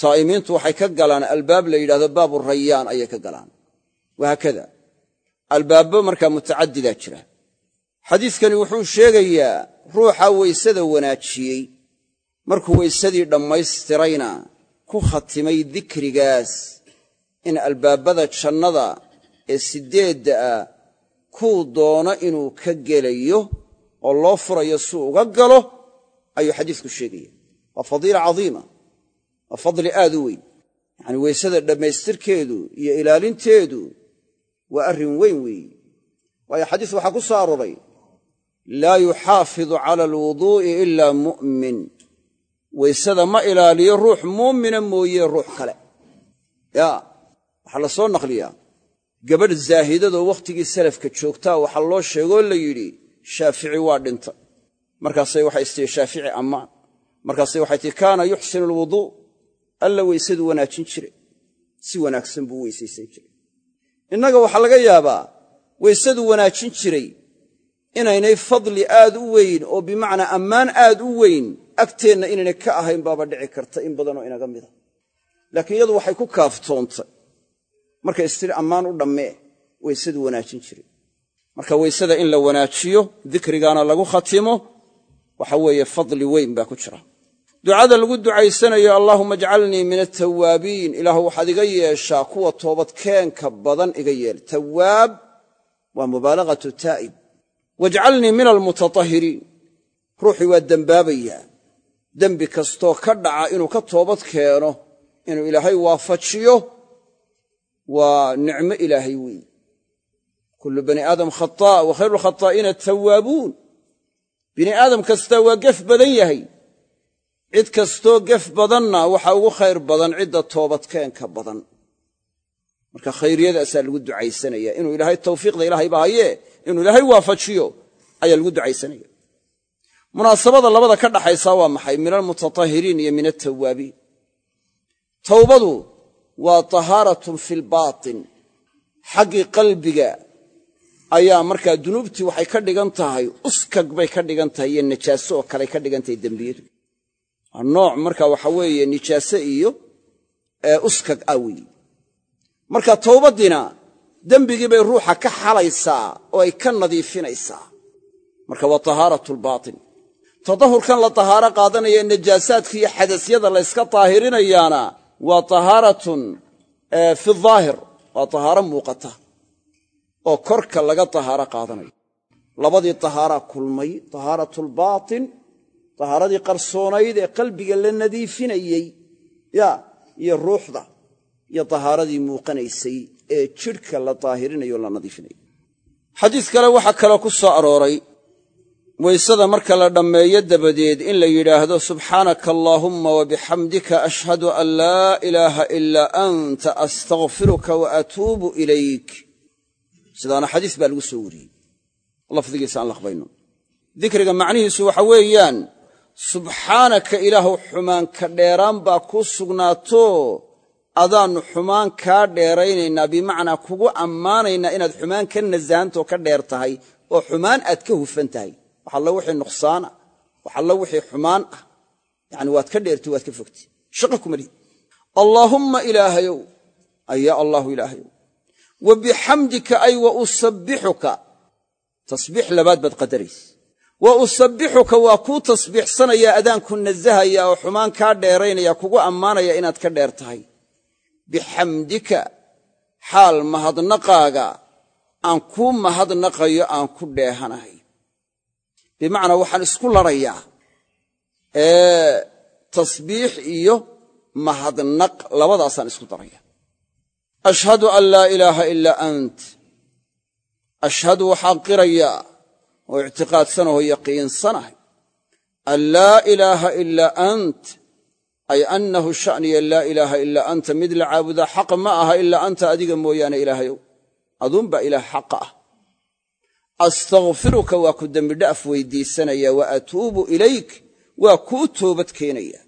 Saa'imiintu waxay ka galaan albaab la yidhahdo baabu rayaan ayay ka galaan wahaakada albaabbo markaa mutacadidaa jira. Xadiiskani wuxuu sheegayaa ruuxa weysada wanaajiyey. Markuu weysadii dhammaystirayna ku khatimay dikrigaas in albaabada jannada ee siddeedda ah kuu doono inuu ka gelayo oo loo furayo si uga galo ayuu xadiisku sheegaya waa fadiila cadiima waa fadli aad u weyn. Yacanii weysada dhammaystirkeedu iyo ilaalinteedu waa arrin weyn weeye waayo xadiis waxaa ku soo arooray laa yuxaafidu cala alwuduu'i ilaa mu'min. Weysada ma ilaaliyo ruux muumina mooye ruux kale. Yaa waxaa la soo naqliyaa. Gabadh zaahidadoo wakhtigii salafka joogtaa waxaa loo sheegoo la yidhi shaafici waa dhinta. Markaasay waxay istihi shaafici ammaan markaasay waxay tihi kaana yuxsinu alwuduu alla weysadu wanaajin jire. Si wanaagsan buu weysaysan jiray innaga waxaa laga yaabaa weysadu wanaajin jiray inaynay fadli aad u weyn oo bimacnaa ammaan aad u weyn agteenna inaynay ka ahayn baaba dhici karta in badanoo inaga mida. Laakiin iyadu waxay ku kaaftoontay markay istiri ammaan u dhammee weysadu wanaajin jiray. Marka weysada in la wanaajiyo dikrigaana lagu khatimo waxa weeye fadli weyn baa ku jira ducada lagu ducaysanayo allaahuma ajcalnii min altawaabiin ilaahu waxaad iga yeeshaa kuwa toobadkeenka badan iga yeel. Tawaab waa mubaalagatu taa'ib. Wajcalnii min almutatahhiriin. Ruuxii waa dembaabayaa dembi kastoo ka dhaca inuu ka toobad keeno inuu ilaahay waafajiyo waa nicmo ilaahay weyn. Kullu bani aadam khataa wa khayru lkhataa'iina tawaabuun bini aadam kastaa waa gef badan yahay cid kastoo gef badanna waxaa ugu khayr badan cidda toobadkeenka badan. Marka khayriyadaasaa lagu ducaysanaya. Inuu ilaahay tawfiiqda ilaahayba hayee inuu ilaahay waafajiyo ayaa lagu ducaysanaya. Munaasabada labada ka dhaxaysaa waa maxay? Min almutatahhiriin iyo min altawaabiin towbadu waa tahaaratun fi lbaatin xaggii qalbiga ayaa markaa dunuubtii waxay ka dhigan tahay uskag bay ka dhigan tahay iyo najaaso oo kaley ka dhigan tahay dembiyadu nooc marka waxa weeye nijaase iyo uskag ah weeye marka towbaddiina dembigii bay ruuxa ka xalaysaa oo ay ka nadiifinaysaa. Marka waa tahaaratu lbaatin tadahurkan la tahaaro qaadanaya najaasaadka iyo xadasyada la yska taahirinayaana waa tahaaratun fi daahir waa tahaaro muuqata oo korka laga tahaaro qaadanayo labadii tahaaraa kulmay tahaaratu lbaatin tahaaradii qarsoonayd ee qalbiga la nadiifinayey ya iyo ruuxda iyo tahaaradii muuqanaysay ee jidhka la daahirinayo la nadiifinayo xadiis kale waxaa kaloo ku soo arooray waysada marka la dhammeeyo dabadeed in la yidhaahdo subxaanaka allaahumma wabixamdika ashhadu an laa ilaaha ilaa anta astakfiruka wa atuubu ilayk. Sidaana xadiis baa lagu soo wariyey. Lafdigiisa aan laqbayno. Dikriga macnihiisu waxa weeyaan subxaanaka ilaahu xumaanka dheeraan baa kuu sugnaato. Adaannu xumaan kaa dheeraynaynaa bimacnaa kugu ammaanaynaa inaad xumaan ka nasahantaoo ka dheer tahay oo xumaan aad ka hufan tahay. Wax allo wixii nuqsaana wax allo wixii xumaan ah. Yacani waad ka dheertay waad ka fogtay shaqo kuma allaahumma ilaahayow aya allaahu ilaahayow. Wa bixamdika ay wa usabbixuka tasbiix labaad baad qadaraysa wa usabbixuka waa kuu tasbiixsanaya adaanku nasahaya oo xumaan kaa dheeraynaya kugu ammaanaya inaad ka dheer tahay. Bixamdika xaal mahadnaqaaga aan kuu mahadnaqayo aan ku dheehanahay. Bimacnaa waxaan isku ladhayaa ee tasbiix iyo mahadnaq labadaasaan isku daraya. Ashhadu an laa ilaaha ilaa ant. Ashhadu waxaan qirayaa oo ictiqaadsanaho yaqiinsanahay an laa ilaaha ilaa ant ay annahu sha'niya laa ilaaha ilaa anta mid la caabudaa xaq ma aha ilaa anta adiga mooyaane ilaahayow. Aduunbaa ilaah xaqa ah. Astakfiruka waa ku dembidha'af weydiisanaya wa atuubu ilayk waa kuu toobad keenaya.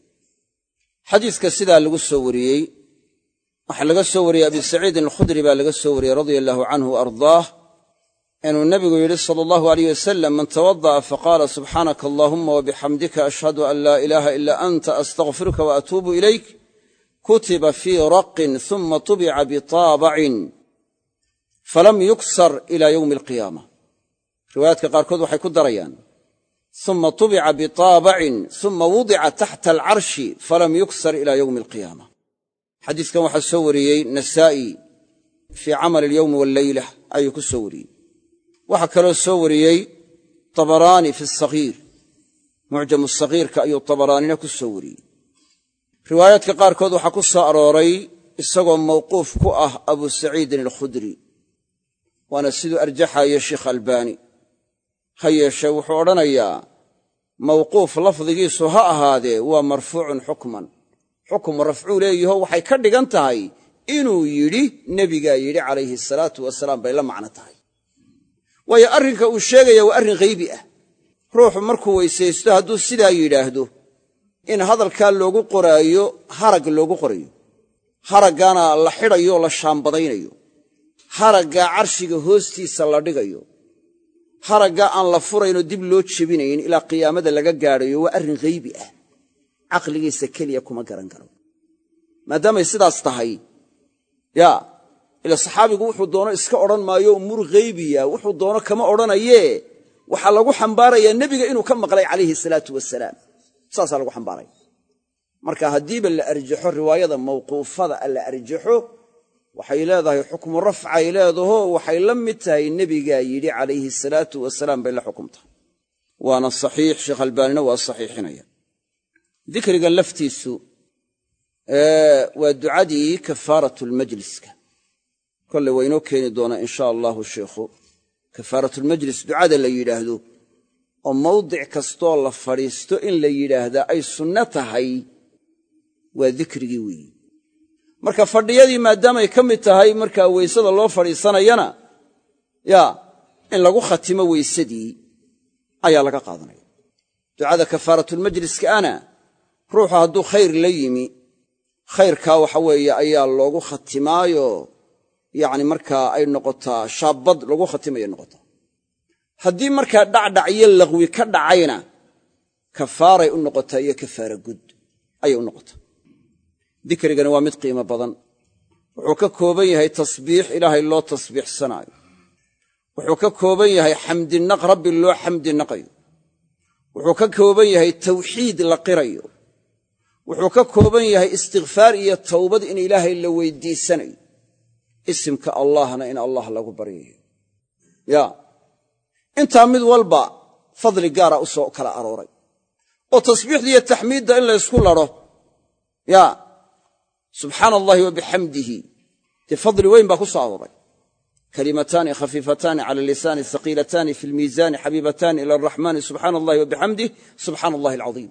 Xadiiska sidaa lagu soo wariyey waxaa laga soo wariyey abi alkhudri baa laga soo wariyey radia allaahu canhu ardaah inuu nabigu yidhi sala allahu alayh wasalam man tawada'a faqaala subxaanaka allahuma wabixamdika ashhadu an laa ilaaha ilaa anta astakfiruka wa atuubu ilayk. Kutiba fii raqin uma tubica bitaabacin falam yuksar ila yowmi alqiyaama riwaayaadka qaarkood waxay ku darayaan. Uma tubica bitaabacin uma wudica taxta alcarshi falam yuksar ila yowmi alqiyaama xadiiskan waxaa soo wariyey nasaa'i fii camali alyowmi walleyla ayuu ku soo wariyey waxaa kaloo soo wariyey tabaraani fi sagiir. Mucjamu sagiirka ayuu tabaraanina ku soo wariyey. Riwaayaadka qaarkood waxaa ku soo arooray isagoo mawquuf ku ah abu saciidin alkhudri waana siduu arjaxayo sheikh albaani. Ha yeeshee wuxuu odhanayaa mawquuf lafdigiisu ha ahaadee waa marfuucun xukman. Xukum rafcuu leeyaho waxay ka dhigan tahay inuu yidhi nebigaa yidhi calayhi salaatu wasalaam bay la macno tahay waayo arrinka uu sheegaya waa arrin haybi ah. Ruuxu markuu weysaysto hadduu sidaa yidhaahdo in hadalkaa loogu qoraayo harag loogu qorayo. Haraggaana la xidhayo la shaambadaynayo. Haraggaa carshiga hoostiisa la dhigayo. Haraggaa aan la furaynoo dib loo jebinayn ilaa qiyaamada laga gaadhayo waa arrin haybi ah. Caqligiisa keliya kuma garan karo maadaamay sidaas tahay yaa ila saxaabigu wuxuu doono iska odhan maayo umuur haybiya wuxuu doono kama odhanayee waxaa lagu xambaarayaa nebiga inuu ka maqlay calayhi salaatu wasalaam saasaa lagu xambaaraya marka haddiiba la arjaxo riwaayada mawquufada la arjaxo waxay leedahay xukmu rafcay leedaho waxay la mid tahay nebigaa yidhi calayhi salaatu wasalaam bay la xukumtahay waana saxiix sheekh albaanina waa saxiixinaya. Dikrigan laftiisu waa ducadii kafaaratu kolley waa inoo keeni doonaa insha allahu sheikhu. Kafaaratulmajlis ducada la yidhaahdo. Oo mawdic kastoo la fadhiisto in la yidhaahdaa ay sunno tahay waa dikrigii weeyi. Marka fadhiyadii maadaamay ka mid tahay markaa weysada loo fadhiisanayana yaa in lagu khatimo weysadii ayaa laga qaadanaya. Ducada kafaaratulmajliska ana ruuxu hadduu khayr la yimi khayrkaa waxa weeye ayaa loogu khatimaayo yacni markaa ay noqotaa shaabbad lagu khatimaya noqotaa. Haddii markaa dhacdhacyo laqwi ka dhacayna kafaaray u noqotaa iyo kafaara gud ayay u noqotaa. Dikrigani waa mid qiimo badan. Wuxuu ka kooban yahay tasbiix ilaahay loo tasbiixsanaayo. Wuxuu ka kooban yahay xamdinaq rabbi loo xamdinaqayo. Wuxuu ka kooban yahay tawxiid la qirayo. Wuxuu ka kooban yahay istikfaar iyo towbad in ilaahay la weydiisanayo isimka allahna in allah lagu baryayo ya. Intaa mid walba fadli gaara u soo kala arooray. Oo tasbiixda iyo taxmiidda in laysku ladho ya. Subxaana allahi wa bixamdihi dee fadli weyn baa ku soo arooray. Kalimataani khafiifataani cala lisaani haqiilataani fi lmiisaani xabiibataani ila araxmaani subxaana allahi wa bixamdih subxaana allahi alcadiim.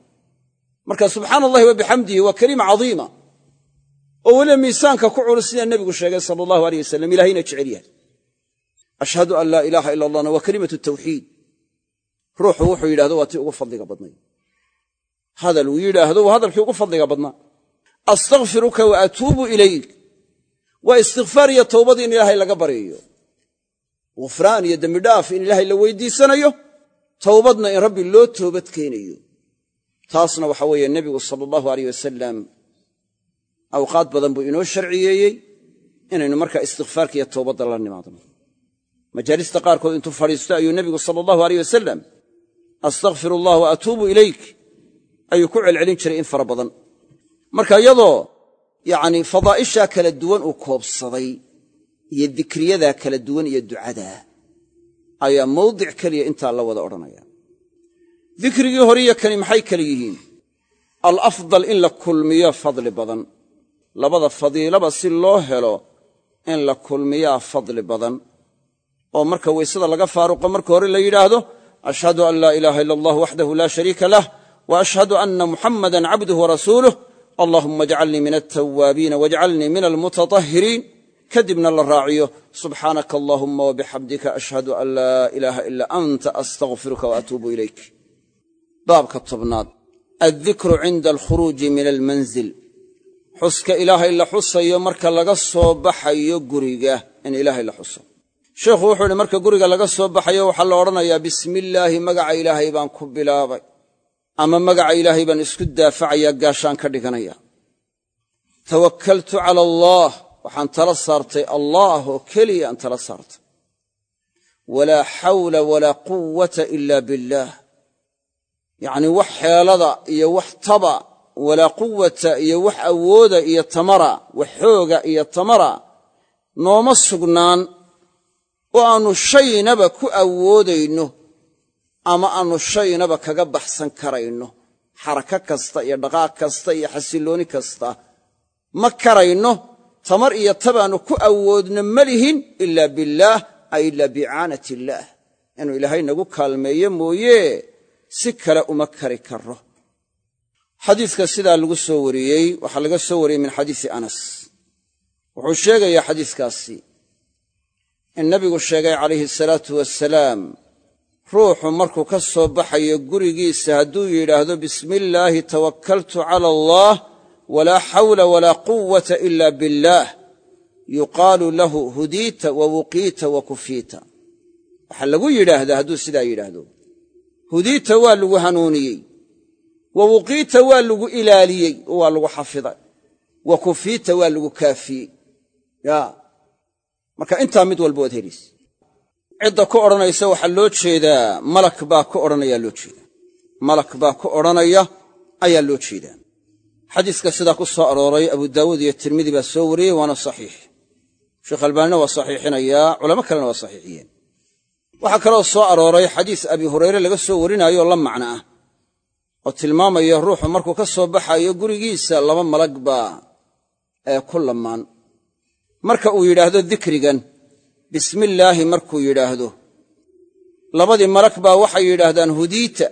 Marka subxaana allahi wa bixamdihi waa kaliima cadiima oo weliba miisaanka ku culus sida nebigu sheegay sala allahu aleyh wasalam ilahayna jecel yahay. Ashhadu an laa ilaaha ila allahna waa kalimatu tawxiid ruuxu wuxuu yidhahdo waa tii ugu fadliga badnay. Hadal uu yidhaahdo waa hadalkii ugu fadliga badnaa. Astakfiruka wa atuubu ilayk. Waa istikfaar iyo towbad in ilaahay laga baryayo ghufraan iyo dembidhaaf in ilaahay la weydiisanayo. Towbadna in rabbi loo toobad keenayo. Taasna waxa weeye nebigu sala allahu aleyh wasalam awqaad badan buu inoo sharciyeeyey inaynu markaa istikfaarka iyo towbadda la nimaadno. Majaalista qaarkood intuu fadhiisto ayuu nebigu sala allahu aleyh wasalam astakfir allah wa atuubu ilayk ayuu ku celcelin jiray in fara badan. Marka iyadoo yacni fadaa'ishaa kala duwan uu koobsaday iyo dikriyadaa kala duwan iyo ducadaa ayaa mawdic keliya intaa la wada odhanaya. Dikrigii horiyo kani maxay kala yihiin? Alafdal in la kulmiyo fadli badan labada fadiilaba si loo helo in la kulmiyaa fadli badan. Oo marka weysada laga faaruqo marka hore la yidhaahdo ashhadu an laa ilaaha ila allah waxdahu laa shariika lah wa ashhadu anna muxammadan cabduhu warasuuluh allahuma ajcalnii min altawaabiina wajcalnii min almutatahhiriin kadibna la raaciyo subxaanaka allahuma wabixamdika ashhadu an laa ilaaha ilaa anta astakfiruka wa atuubu ilayk. Baabka tobnaad addikru cinda alkhuruuji min almanzil xuska ilaahay la xusayo marka laga soo baxayo guriga in ilaahay la xuso. Sheikhu wuxuu idhi marka guriga laga soo baxayo waxaa la odhanayaa bismillaahi magaca ilaahay baan ku bilaabay. Ama magaca ilaahay baan isku daafacayaa gaashaan ka dhiganaya. Tawakkaltu cala allaah waxaan tala saartay allaah oo keliya aan tala saartay. Walaa xawla walaa quwata ila billaah yacnii wax xeelada iyo wax taba walaa quwata iyo wax awooda iyo tamara wax xooga iyo tamara nooma sugnaan oo aannu shaynaba ku awoodayno ama aannu shaynaba kaga baxsan karayno. Xarako kasta iyo dhaqaaq kasta iyo xasillooni kasta ma karayno. Tamar iyo tabaannu ku awoodno ma lihin ilaa billaah ay ilaa biicaanat illaah inuu ilaahay nagu kaalmeeyo mooye si kale uma kari karo xadiiska sidaa lagu soo wariyey waxaa laga soo wariyey min xadiisi anas. Wuxuu sheegayaa xadiiskaasi in nabigu sheegay calayhi salaatu wasalaam ruuxu markuu ka soo baxayo gurigiisa hadduu yidhaahdo bismillaahi tawakkaltu cala allaah walaa xawla walaa quwata ila billaah yuqaalu lahu hudiita wa wuqiita wa kufiita waxaa lagu yidhaahdaa hadduu sidaa yidhaahdo. Hudiita waa lagu hanuuniyey wa waa lagu ilaaliyey waa lagu xafiday. Wa kufiita waa lagu kaafiyey. Ya. Marka intaa mid walba waad helaysa cidda ku odhanaysa waxaa loo jeedaa malak baa ku odhanayaa loo jeedaa. Malak baa ku odhanaya ayaa loo jeedaa. Xadiiska sidaa ku soo arooray abu daawuud iyo tirmidi baa soo wariyey waana saxiix. Sheekh albaanina waa saxiixinayaa culamo kalena waa saxiixiyeen. Waxaa kaloo soo arooray xadiis abi hurayre laga soo warinaayo la macno ah oo tilmaamaya ruuxu markuu ka soo baxayo gurigiisa laba malag ee ku lamaan. Marka uu yidhaahdo dikrigan bismillaahi markuu yidhaahdo labadii malag baa waxay yidhaahdaan hudiita.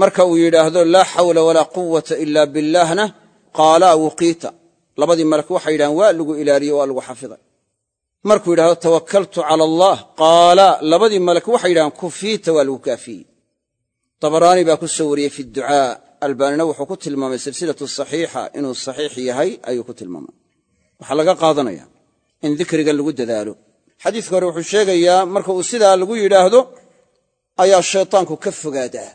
Marka uu yidhaahdo laa xawla walaa quwata ila billaahna qaalaa wuqiita. Labadii malag waxay yidhahdaan waa lagu ilaaliye waa lagu xafiday. Markuu yidhahdo tawakkaltu cala allaah qaalaa labadii malag waxay yidhahdaan kufiita waa lagu kaafiyey dabaraani baa ku soo wariyey fi ducaa. Albaanina wuxuu ku tilmaamay silsilatu saxiixa inuu saxiix yahay ayuu ku tilmaamay. Waxaa laga qaadanaya in dikrigan lagu dadaalo. Xadiiska hore wuxuu sheegayaa marka uu sidaa lagu yidhaahdo ayaa shaytaanku ka fogaadaa.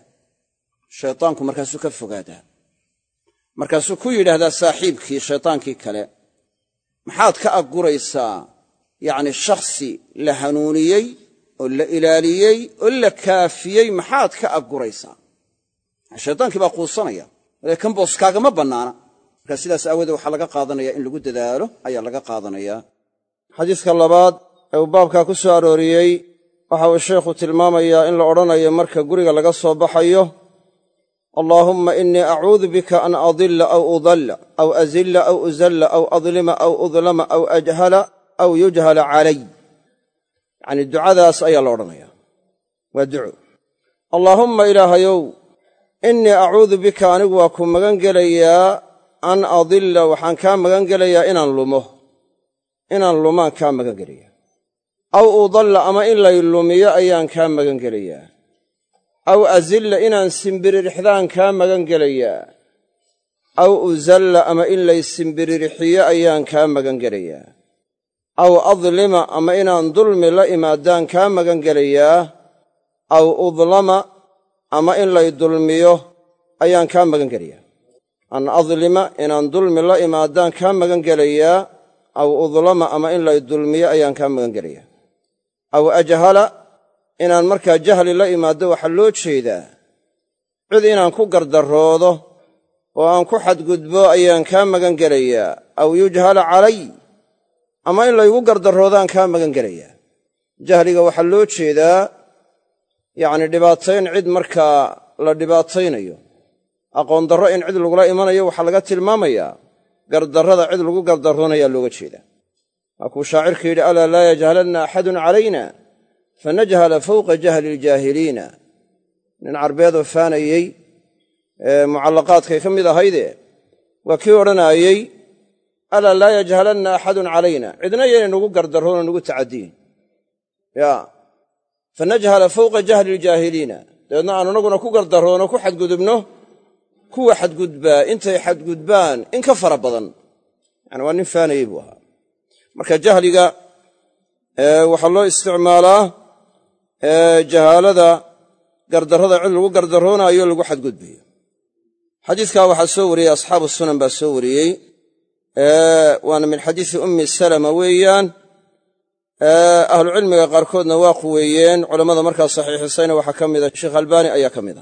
Shaytaanku markaasuu ka fogaadaa. Markaasuu ku yidhaahdaa saaxiibkii shaytaankii kale. Maxaad ka agguraysaa yacni shakhsi la hanuuniyey oo la ilaaliyey oo la kaafiyey maxaad ka agguraysaa. Shaytaankii baa quusanaya. Kan booskaagama bannaana. Markaa sidaas aawoodee waxaa laga qaadanaya in lagu dadaalo ayaa laga qaadanayaa xadiiska labaad ee uu baabkaa ku soo arooriyey waxa uu sheikhu tilmaamayaa in la odhanayo marka guriga laga soo baxayo allaahumma innii acuudu bika an adilla aw udalla aw azilla aw uzalla aw adlima aw udlama aw ajhala aw yujhala calay yacnii ducadaas ayaa la odhanaya. Waa duco. Allaahumma ilaahayow innii acuudu bika anigu waa ku magan gelayaa an adilla waxaan kaa magan gelayaa inaan lumo. Inaan lumaan kaa magan gelayaa aw udalla ama in lay lumiyo ayaan kaa magan gelayaa aw azilla inaan simbiririxdaan kaa magan gelayaa aw uzalla ama in lay simbirirxiyo ayaan kaa magan gelayaa aw adlima ama inaan dulmi la imaadaan kaa magan gelayaa aw udlama ama in lay dulmiyo ayaan kaa magan gelayaa an adlima inaan dulmi la imaadaan kaa magan gelayaa aw udlama ama in lay dulmiyo ayaan kaa magan gelaya aw ajhala inaan markaa jahli la imaaddo waxaa loo jeedaa. Cid inaan ku gardarroodo oo aan ku xadgudbo ayaan kaa magan gelayaa aw yujhala calay ama in laygu gardarroodaan kaa magan gelayaa jahliga waxaa loo jeedaa yacni dhibaatayn cid markaa la dhibaataynayo. Aqoon darro in cid lagula imanayo waxaa laga tilmaamayaa gardarrada cid lagu gardarroonayaa looga jeedaa. Waa kuu shaacirka yidhi alaa laa yajhalanna axadun calayna fanajhala fawqa jahli iljaahiliina nin carbeedoo faanayey mucallaqaadkay ka mid ahayde waa kii odhanaayey alaa laa yajhalanna axadun calayna cidna yaynay nugu gardarroonoo nugu tacadiyin ya fanajhala fawqa jahli iljaahiliina dabeedna aan anaguna ku gardarroono ku xadgudubno kuwa xadgudbaa intay xadgudbaan in ka fara badan yani waa nin faanayey buu ahaa marka jahliga waxaa loo isticmaalaa jahaalada gardarrada cid lagu gardarroonaayo lagu xadgudbayo xadiidkaa waxaa soo wariyey asxaabu sunan baa soo wariyey waana min xadiisi ummi salama weeyaan. Ahlucilmiga qaarkoodna waa quweeyeen culammada markaa saxiixisayna waxaa ka mida sheekh albaani ayaa ka mida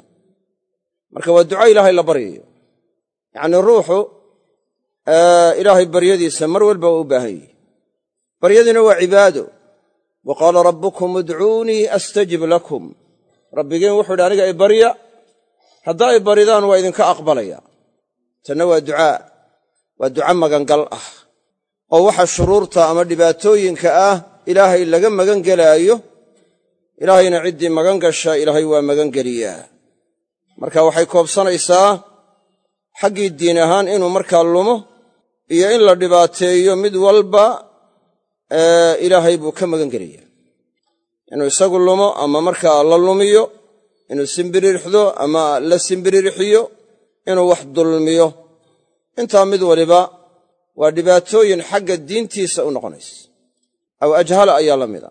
marka waa duca ilaahay la baryayo. Yacnii ruuxu ilaahay baryadiisa mar walba waa u baahan yihi baryadiina waa cibaado. Wa qaala rabbukum udcuunii astajib lakum. Rabbigeen wuxuu idhi aniga ibarya haddaa i baridaan waa idinka aqbalaya. Tanna waa ducaa waa duca magangal ah oo waxa shuruurta ama dhibaatooyinka ah ilaahay laga magan gelaayo ilaahayna ciddii magan gasha ilaahay waa magangeliyaa marka waxay koobsanaysaa xaggii diin ahaan inuu markaa lumo iyo in la dhibaateeyo mid walba ilaahay buu ka magan gelaya inuu isagu lumo ama markaa la lumiyo inuu simbiririxdo ama la simbirirxiyo inuu wax dulmiyo intaa mid waliba waa dhibaatooyin xagga diintiisa u noqonaysa aw ajhala ayaa la mida.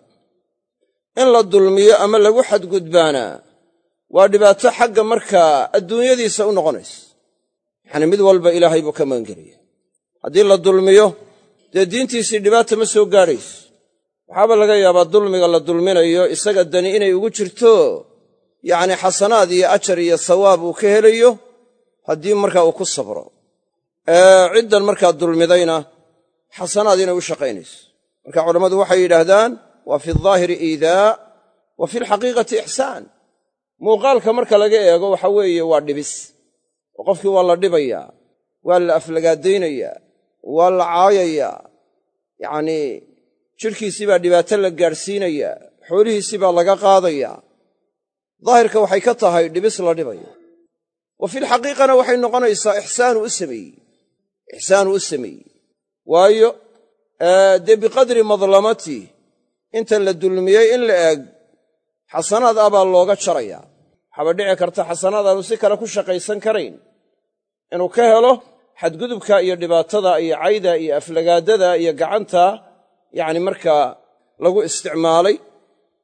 In la dulmiyo ama lagu xadgudbaana waa dhibaato xagga markaa adduunyadiisa u noqonaysa yacanii mid walba ilaahay buu ka magangelaya haddii la dulmiyo dee diintiisii dhibaata ma soo gaadhayso waxaaba laga yaabaa dulmiga la dulminayo isaga dani inay ugu jirto yacni xasanaad iyo ajar iyo sawaab uu ka helayo haddii markaa uu ku sabro ciddan markaa dulmidayna xasanaad inay u shaqaynayso. Marka culammadu waxay yidhaahdaan waa fi daahiri iidaa wa fi alxaqiiqati ixsaan. Muuqaalka marka laga eego waxa weeye waa dhibis. Oo qofkii waa la dhibayaa waa la aflagaadaynayaa waa la caayayaa yacnii jidhkiisii baa dhibaato la gaadhsiinayaa xoolihiisii baa laga qaadayaa daahirka waxay ka tahay dhibis la dhibayo. Wa filxaqiiqana waxay noqonaysaa ixsaanu u sameeyey ixsaanu u sameeyey waayo dee biqadri madlamatii inta la dulmiyey in la eg xasanaad ah baa looga jarayaa waxaaba dhici karta xasanaad aanu si kale ku shaqaysan karayn. Inuu ka helo xadgudubka iyo dhibaatada iyo cayda iyo aflagaadada iyo gacanta yacni markaa lagu isticmaalay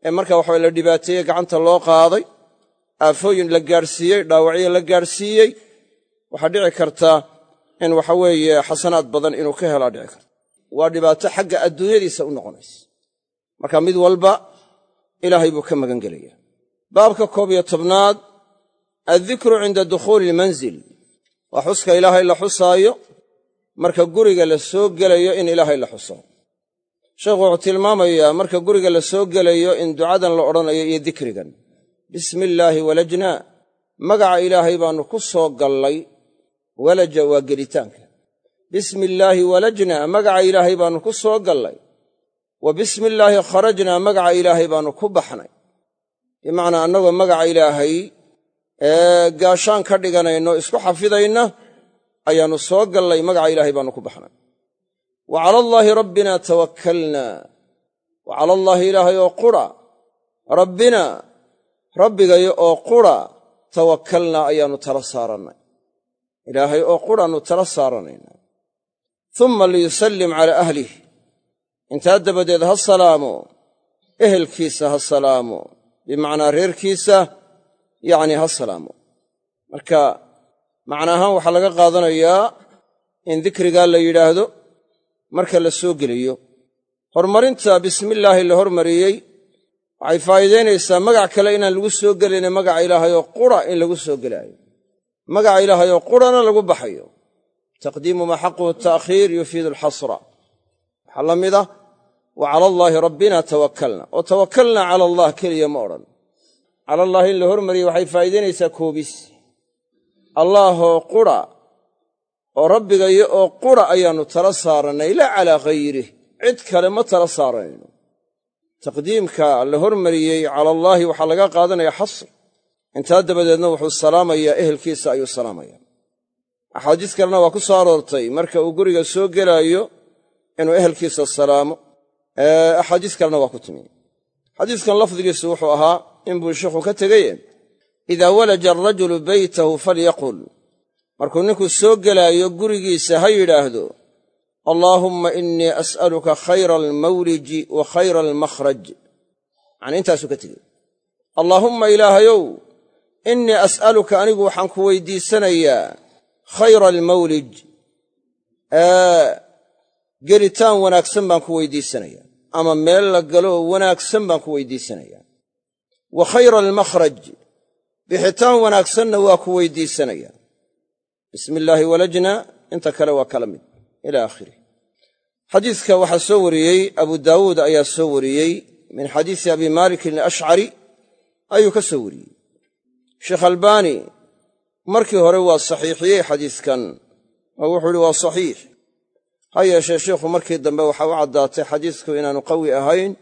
ee marka waxawa la dhibaateeyey gacanta loo qaaday aafooyin la gaadhsiiyey dhaawacyo la gaadhsiiyey waxaa dhici karta in waxa weeye xasanaad badan inuu ka helaa dhici karta waa dhibaato xagga adduunyadiisa u noqonaysa. Marka mid walba ilaahay buu ka magan gelaya baabka koob iyo tobnaad addikru cinda dukhuuli ilmanzil waa xuska ilaahay la xusaayo marka guriga la soo gelayo in ilaahay la xuso. Sheekhu wuxuu tilmaamayaa marka guriga la soo gelayo in ducadan la odhanayo iyo dikrigan. Bismi illaahi walajnaa. Magaca ilaahay baannu ku soo gallay walaja waa gelitaanka. Bismi illaahi walajnaa magaca ilaahay baannu ku soo gallay. Wa bismi illaahi kharajnaa magaca ilaahay baannu ku baxnay. Bimacnaa annagoo magaca ilaahay ee gaashaan ka dhiganayno isku xafidayna ayaannu soo gallay magaca ilaahay baannu ku baxnay. Wa cala allaahi rabbina tawakkalnaa. Wa cala allaahi ilaahay oo qura. Rabbina rabbigayo oo qura tawakkalnaa ayaannu tala saarannay ilaahay oo quraannu tala saaranaynaa umma liyusallim calaa ahlih intaa dabadeed ha salaamo ehelkiisa ha salaamo bimacnaa reerkiisa yacnii ha salaamo marka macna ahaan waxaa laga qaadanayaa in dikrigaa la yidhaahdo marka la soo geliyo horumarinta bismillaahi la hormariyey waxay faa'iidaynaysaa magac kale inaan lagu soo gelayne magaca ilaahayoo qura in lagu soo gelaayo magaca ilaahayoo qurana lagu baxayo. Taqdiimu maa xaquhu ta'khiir yufiidu alxasra waxaa la mid ah wa cala allaahi rabbina tawakkalna. Oo tawakkalna cala allah keliya ma odhan. Cala allaahi in la hormariyey waxay faa'iidaynaysaa koobis. Allaahoo qura oo rabbigayo oo qura ayaannu tala saarannay laa calaa hayrih cid kale ma tala saaranayno taqdiimka la hormariyey cala allaahi waxaa laga qaadanaya xasr intaa dabadeedna wuxuu salaamayaa ehelkiisa ayuu salaamaya axaadiis kalena waa ku soo aroortay marka uu guriga soo gelaayo inuu ehelkiisa salaamo. Axaadiis kalena waa ku timi. Xadiiskan lafdigiisu wuxuu ahaa inbuu sheikhu ka tegaye idaa walaja arajulu beytahu falyaqul. Markuu ninkuu soo gelaayo gurigiisa ha yidhaahdo allaahumma innii as'aluka khayra almawliji wa khayra almakhraj. Yacanii intaasuu ka tegey allaahumma ilaahayow innii as'aluka anigu waxaan ku weydiisanayaa khayra almawlij. Gelitaan wanaagsan baan ku weydiisanayaa. Ama meel la galo wanaagsan baan ku weydiisanayaa. Wa khayra almakhraj bixitaan wanaagsanna waa ku weydiisanayaa. Bismi illaahi walajna inta kale waa kala mid. Ila aakhirih xadiidka waxaa soo wariyey abu daawuud ayaa soo wariyey min xadiisi abi maalikin alashcari ayuu ka soo wariyey sheekh albaani markii hore waa saxiixiyey xadiiskan oo wuxuu ihi waa saxiix. Ha yeeshee sheikhu markii dambe waxaa u caddaatay xadiisku inaanu qawi ahayn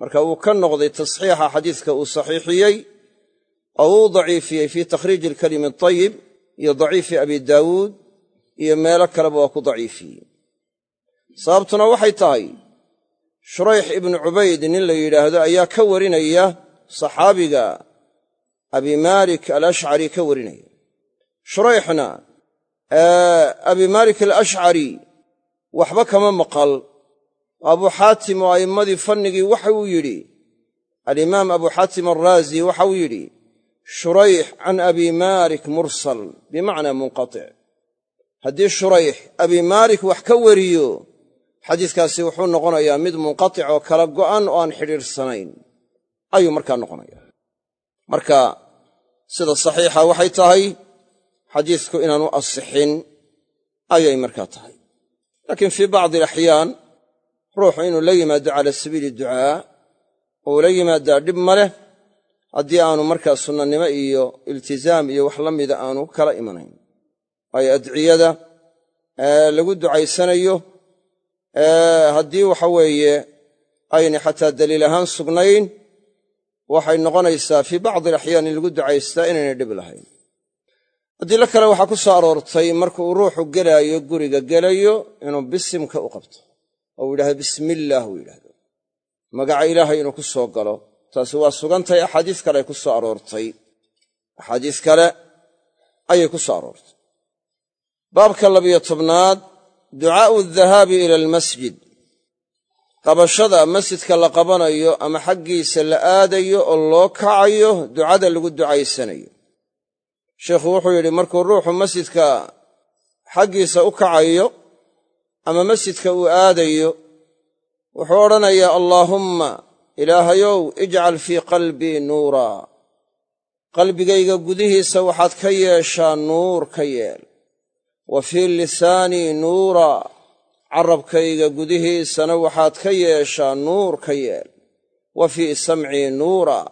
marka uu ka noqday tasxiixa xadiiska uu saxiixiyey oo uu daciifiyey fii takhriiji alkalimi atayib iyo daciifi abi daawuud iyo meelo kaleba waa ku daciifiyey. Sababtuna waxay tahay shurayx ibnu cubayd nin la yidhaahdo ayaa ka warinaya saxaabiga abi maalik alashcari ka warinaya. Shurayxna abi maalik alashcari waxba kama maqal. Abuu xaatim oo a'immadii fannigii waxa uu yidhi alimaam abuu xaatim alraazi waxa uu yidhi shurayx can abi maalik mursal bimacnaa munqatic haddii shurayx abi maalik wax ka wariyo xadiiskaasi wuxuu noqonayaa mid munqatic oo kala go'an oo aan xidhiirsanayn ayuu markaa noqonayaa marka sida saxiixa waxay tahay xadiisku inaanu asixin ayay markaa tahay. Laakiin fii bacdi alaxyaan ruuxu inuu la yimaado cala sabiili ducaa oo ula yimaadaa dhib ma leh haddii aanu markaa sunnanimo iyo iltizaam iyo wax la mida aanu kala imanayn. Waayo adciyada lagu ducaysanayo haddii waxa weeye ayna xataa daliil ahaan sugnayn waxay noqonaysaa fii bacdi alaxyaan in lagu ducaystaa inaynay dhib lahayn. Adilo kale waxaa ku soo aroortay marka uu ruuxu gelaayo guriga gelayo inuu bisimka u qabto. Oo uu yidhahdo bismillaah uu yidhahdo. Magaca ilaahay inuu ku soo galo. Taasi waa sugantahay axaadiis kale ay ku soo aroortay. Axaadiis kale ayay ku soo aroortay. Baabka labiyo tobnaad ducaa'u adahaabi ila almasjid qabashada masjidka la qabanayo ama xaggiisa la aadayo oo loo kacayo ducada lagu ducaysanayo. Sheikhu wuxuu yidhi markuu ruuxu masjidka xaggiisa u kacayo ama masjidka uu aadayo wuxuu odhanayaa allaahumma ilaahayow ijcal fii qalbii nuuraa qalbigayga gudihiisa waxaad ka yeeshaa nuur ka yeel. Wa fii lisaanii nuuraa carabkayga gudihiisana waxaad ka yeeshaa nuur ka yeel. Wa fii samcii nuuraa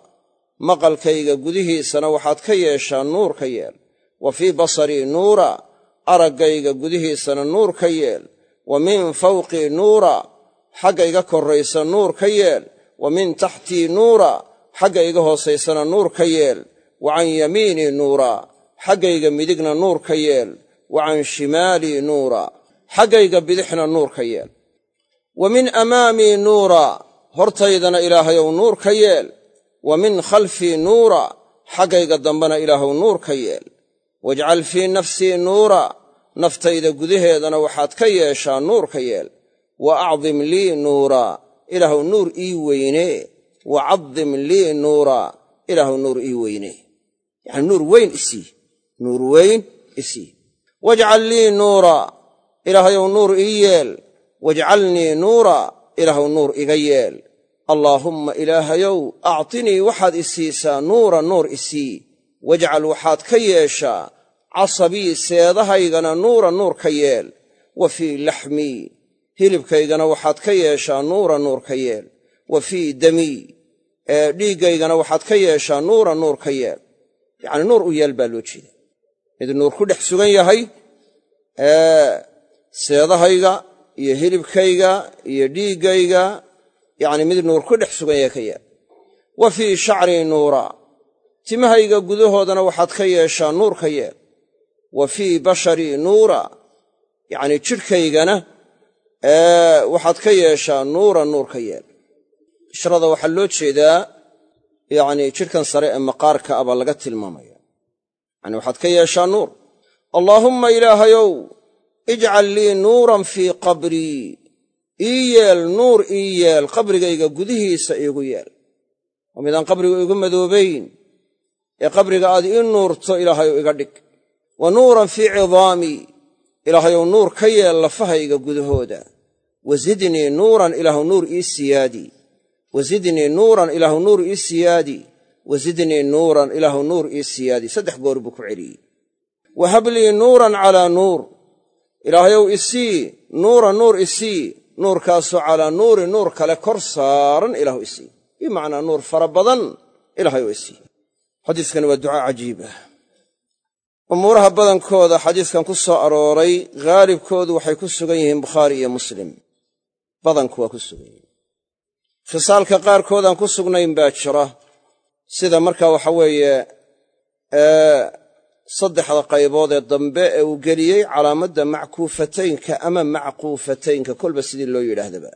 maqalkayga gudihiisana waxaad ka yeeshaa nuur ka yeel. Wa fii basarii nuura araggayga gudihiisana nuur ka yeel. Wa min fawqii nuura xagga iga korraysa nuur ka yeel. Wa min taxtii nuura xagga iga hoosaysana nuur ka yeel. Wa can yamiinii nuura xaggayga midigna nuur ka yeel. Wa can shimaalii nuura xaggayga bidixna nuur ka yeel. Wa min amaamii nuura hortaydana ilaahayow nuur ka yeel. Wa min khalfii nuura xaggayga dambena ilaahuw nuur ka yeel. Wajcal fii nafsii nuura naftayda gudaheedana waxaad ka yeeshaa nuur ka yeel. Wa acdim lii nuura ilaahuw nuur ii weynee wa caddim lii nuura ilaahuw nuur ii weynee yacani nuur weyn isii nuur weyn isii wajcal lii nuura ilaahayow nuur ii yeel. Wajcalnii nuura ilaahu nuur iga yeel. Allaahumma ilaahayow actinii waxaad i siisaa nuura nuur isii wajcal waxaad ka yeeshaa casabii seedahaygana nuura nuur ka yeel. Wa fii laxmii hilibkaygana waxaad ka yeeshaa nuura nuur ka yeel. Wa fii damii dhiiggaygana waxaad ka yeeshaa nuura nuur ka yeel. Yacni nuur u yeel baa loo jeeda mid nuur ku dhex sugan yahay seedahayga iyo hilibkayga iyo dhiiggayga yacni mid nuur ku dhex sugan yahay ka yeel wa fii shacrii nuura. Timahayga gudahoodana waxaad ka yeeshaa nuur ka yeel wa fii basharii nuura. Yacnii jidhkaygana waxaad ka yeeshaa nuura nuur ka yeel bishrada waxaa loo jeedaa yacnii jidhkan sare ee maqaarka ah baa laga tilmaamaya yacni waxaad ka yeeshaa nuur. Allaahumma ilaahayow ijcal lii nuuran fii qabrii ii yeel nuur ii yeel qabrigayga gudihiisa iigu yeel. Oo midaan qabrigu igu madoobayn ee qabriga aad ii nuurto ilaahayow iga dhig. Wa nuuran fii cidaamii ilaahayow nuur ka yeel lafahayga gudahooda. Wa zidnii nuuran ilaahu nuur ii siyaadi. Wa zidnii nuuran ilaahu nuur ii siyaadi. Wa zidnii nuuran ilaahu nuur ii siyaadi. Saddex goor buu ku celiyey wa hablii nuuran calaa nuur ilaahayow isii nuuran nuur isii nuurkaasoo calaa nuuri nuur kale kor saaran ilaahu isii bimacnaa nuur fara badan ilaahayow isii xadiiskani waa ducaa cajiib ah. Umuuraha badankooda xadiiskan ku soo arooray haalibkoodu waxay ku sugan yihiin bukhaari iyo muslim. Badanku waa ku sugan yihiin. Khisaalka qaarkood aan ku sugnayn baa jira. Sida marka waxa weeye saddexda qaybood ee dambe ee uu geliyey calaamadda mackuufataynka ama macquufataynka. Kolba sidii loo yidhaahdaba.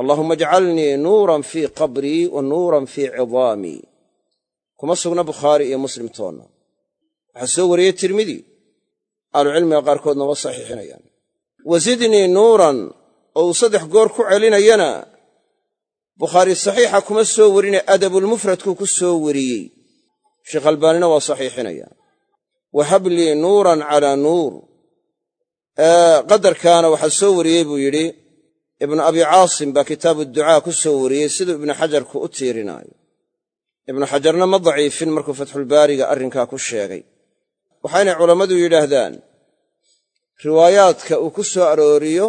Allaahuma ajcalnii nuuran fii qabrii wa nuuran fii cidaamii kuma sugna bukhaari iyo muslim toonna. Waxaa soo wariyey tirmidi. Ahlucilmiga qaarkoodna waa saxiixinayaan. Wa zidnii nuuran oo uu saddex goor ku celinayana. Bukhaari saxiixa kuma soo warine adabulmufradkuu ku soo wariyey. Sheekh albaanina waa saxiixinaya wa hablii nuuran calaa nuur qadarkaana waxaa soo wariyey buu yidhi ibnu abi caasim baa kitaabu ducaa ku soo wariyey siduu ibnu xajarku u tiirinaayo ibnu xajarna ma daciifin markuu fatxulbaariga arrinkaa ku sheegay waxaynay culammadu yidhaahdaan riwaayaadka uu ku soo arooriyo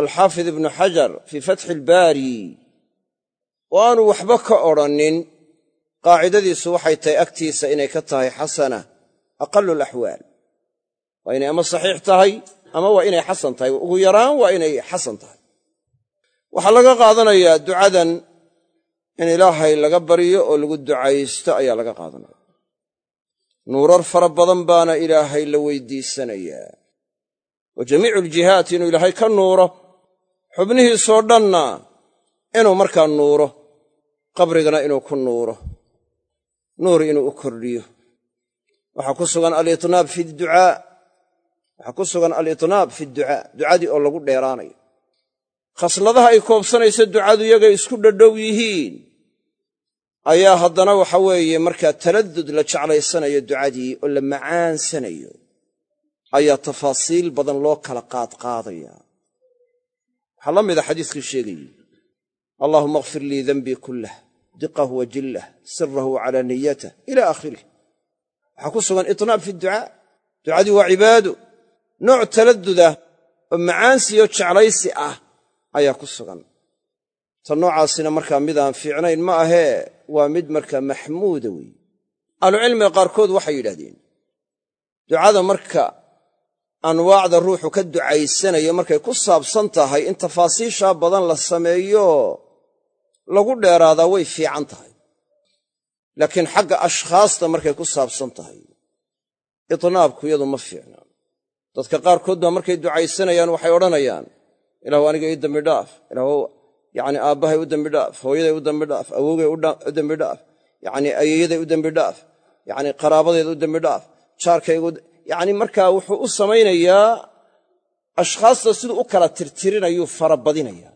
alxaafid ibnu xajar fii fatxi ilbaari oo aanu waxba ka odrhannin qaacidadiisu waxay tahay agtiisa inay ka tahay xasana aqalu alaxwaal waa inay ama saxiix tahay ama waa inay xasan tahay. Ugu yaraan waa inay xasan tahay. Waxaa laga qaadanayaa ducadan in ilaahay laga baryo oo lagu ducaysto ayaa laga qaadanaya. Nuurar fara badan baana ilaahay la weydiisanayaa. Wa jamiicu aljihaati inuu ilaahay ka nuuro xubnihiisoo dhanna inuu markaa nuuro qabrigana inuu ku nuuro. Nuur inuu u kordhiyo waxaa ku sugan alitnaab fi ducaa waxaa ku sugan alitnaab fi ducaa ducadii oo lagu dheeraanayo. Khasladaha ay koobsanaysa ducadu yagay isku dhadhow yihiin. Ayaa haddana waxa weeye markaa taladud la jeclaysanayo ducadii oo la macaansanayo ayaa tafaasiil badan loo kala qaadqaadaya waxaa la mida xadiiskii sheegayey allaahuma akfir lii denbii kullah diqahu wa jillah sirahu wa calaaniyatah ila aakhirih waxaa ku sugan itnaab fi ducaa. Ducadii waa cibaado nooc taladudah oo macaansiyo jeclaysi ah ayaa ku sugan. Ta noocaasina markaa midaan fiicnayn ma ahee waa mid markaa maxmuuda weeye. Ahlucilmiga qaarkood waxay yidhahdeen ducada marka anwaacda ruuxu ka ducaysanayo markay ku saabsan tahay in tafaasiishaa badan la sameeyo lagu dheeraadaa way fiican tahay laakiin xagga ashkhaasta markay ku saabsan tahay itnaabku iyadu ma fiicna. Dadka qaarkood baa markay ducaysanayaan waxay odhanayaan ilaahu aniga ii dambi dhaaf ilaahu yacni aabbahay u dembi dhaaf hooyaday u dembi dhaaf awowgay u dembi dhaaf yacni ayeeyaday u dembi dhaaf yacni qaraabadeeda u dembi dhaaf jaarkaygu yacni markaa wuxuu u samaynayaa ashkhaasta siduu u kala tirtirinayuu farabadinaya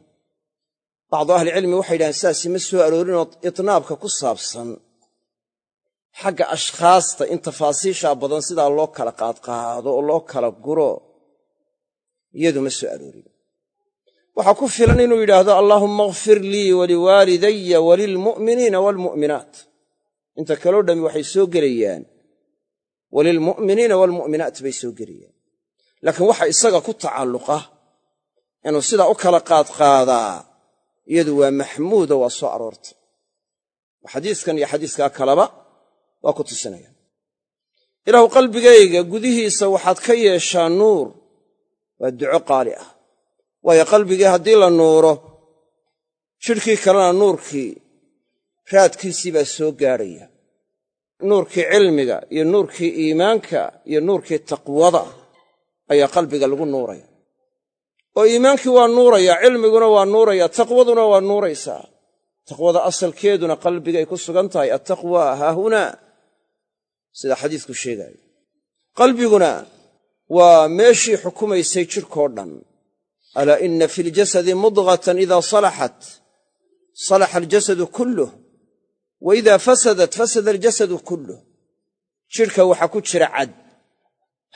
bacdu ahlicilmi waxay yidhahdeen sidaasi ma soo aroorinoo itnaabka ku saabsan xagga ashkhaasta in tafaasiishaa badan sidaa loo kala qaadqaado oo loo kala guro iyadu ma soo aroorin waxaa ku filan inuu yidhaahdo allaahumma akfir lii waliwaalidaya walilmu'miniina waalmu'minaat inta kaloo dhammi waxay soo gelayaan walilmu'miniina waalmu'minaat bay soo gelayaan. Laakiin waxa isaga ku tacalluqa inuu sidaa u kala qaadqaadaa iyadu waa maxmuuda waa soo aroortay. Xadiiskan iyo xadiiskaa kaleba waa ku tusinaya. Ilaahu qalbigayga gudihiisa waxaad ka yeeshaa nuur. Waa duco qaali ah. Waayo qalbigii haddii la nuuro jidhkii kalena nuurkii raadkiisii baa soo gaadhaya nuurkii cilmiga iyo nuurkii iimaanka iyo nuurkii taqwada ayaa qalbiga lagu nuuraya. Oo iimaankii waa nuuraya cilmiguna waa nuuraya taqwaduna waa nuuraysaa. Taqwada asalkeeduna qalbigay ku sugan tahay attaqwa haahunaa sida xadiisku sheegaayo qalbiguna waa meeshii xukumaysay jidhkoo dhan. Alaa inna fi ljasadi mudghatan idaa salaxat salaxa aljasadu kulluh wa idaa fasadat fasada aljasadu kulluh. Jidhka waxaa ku jira cad.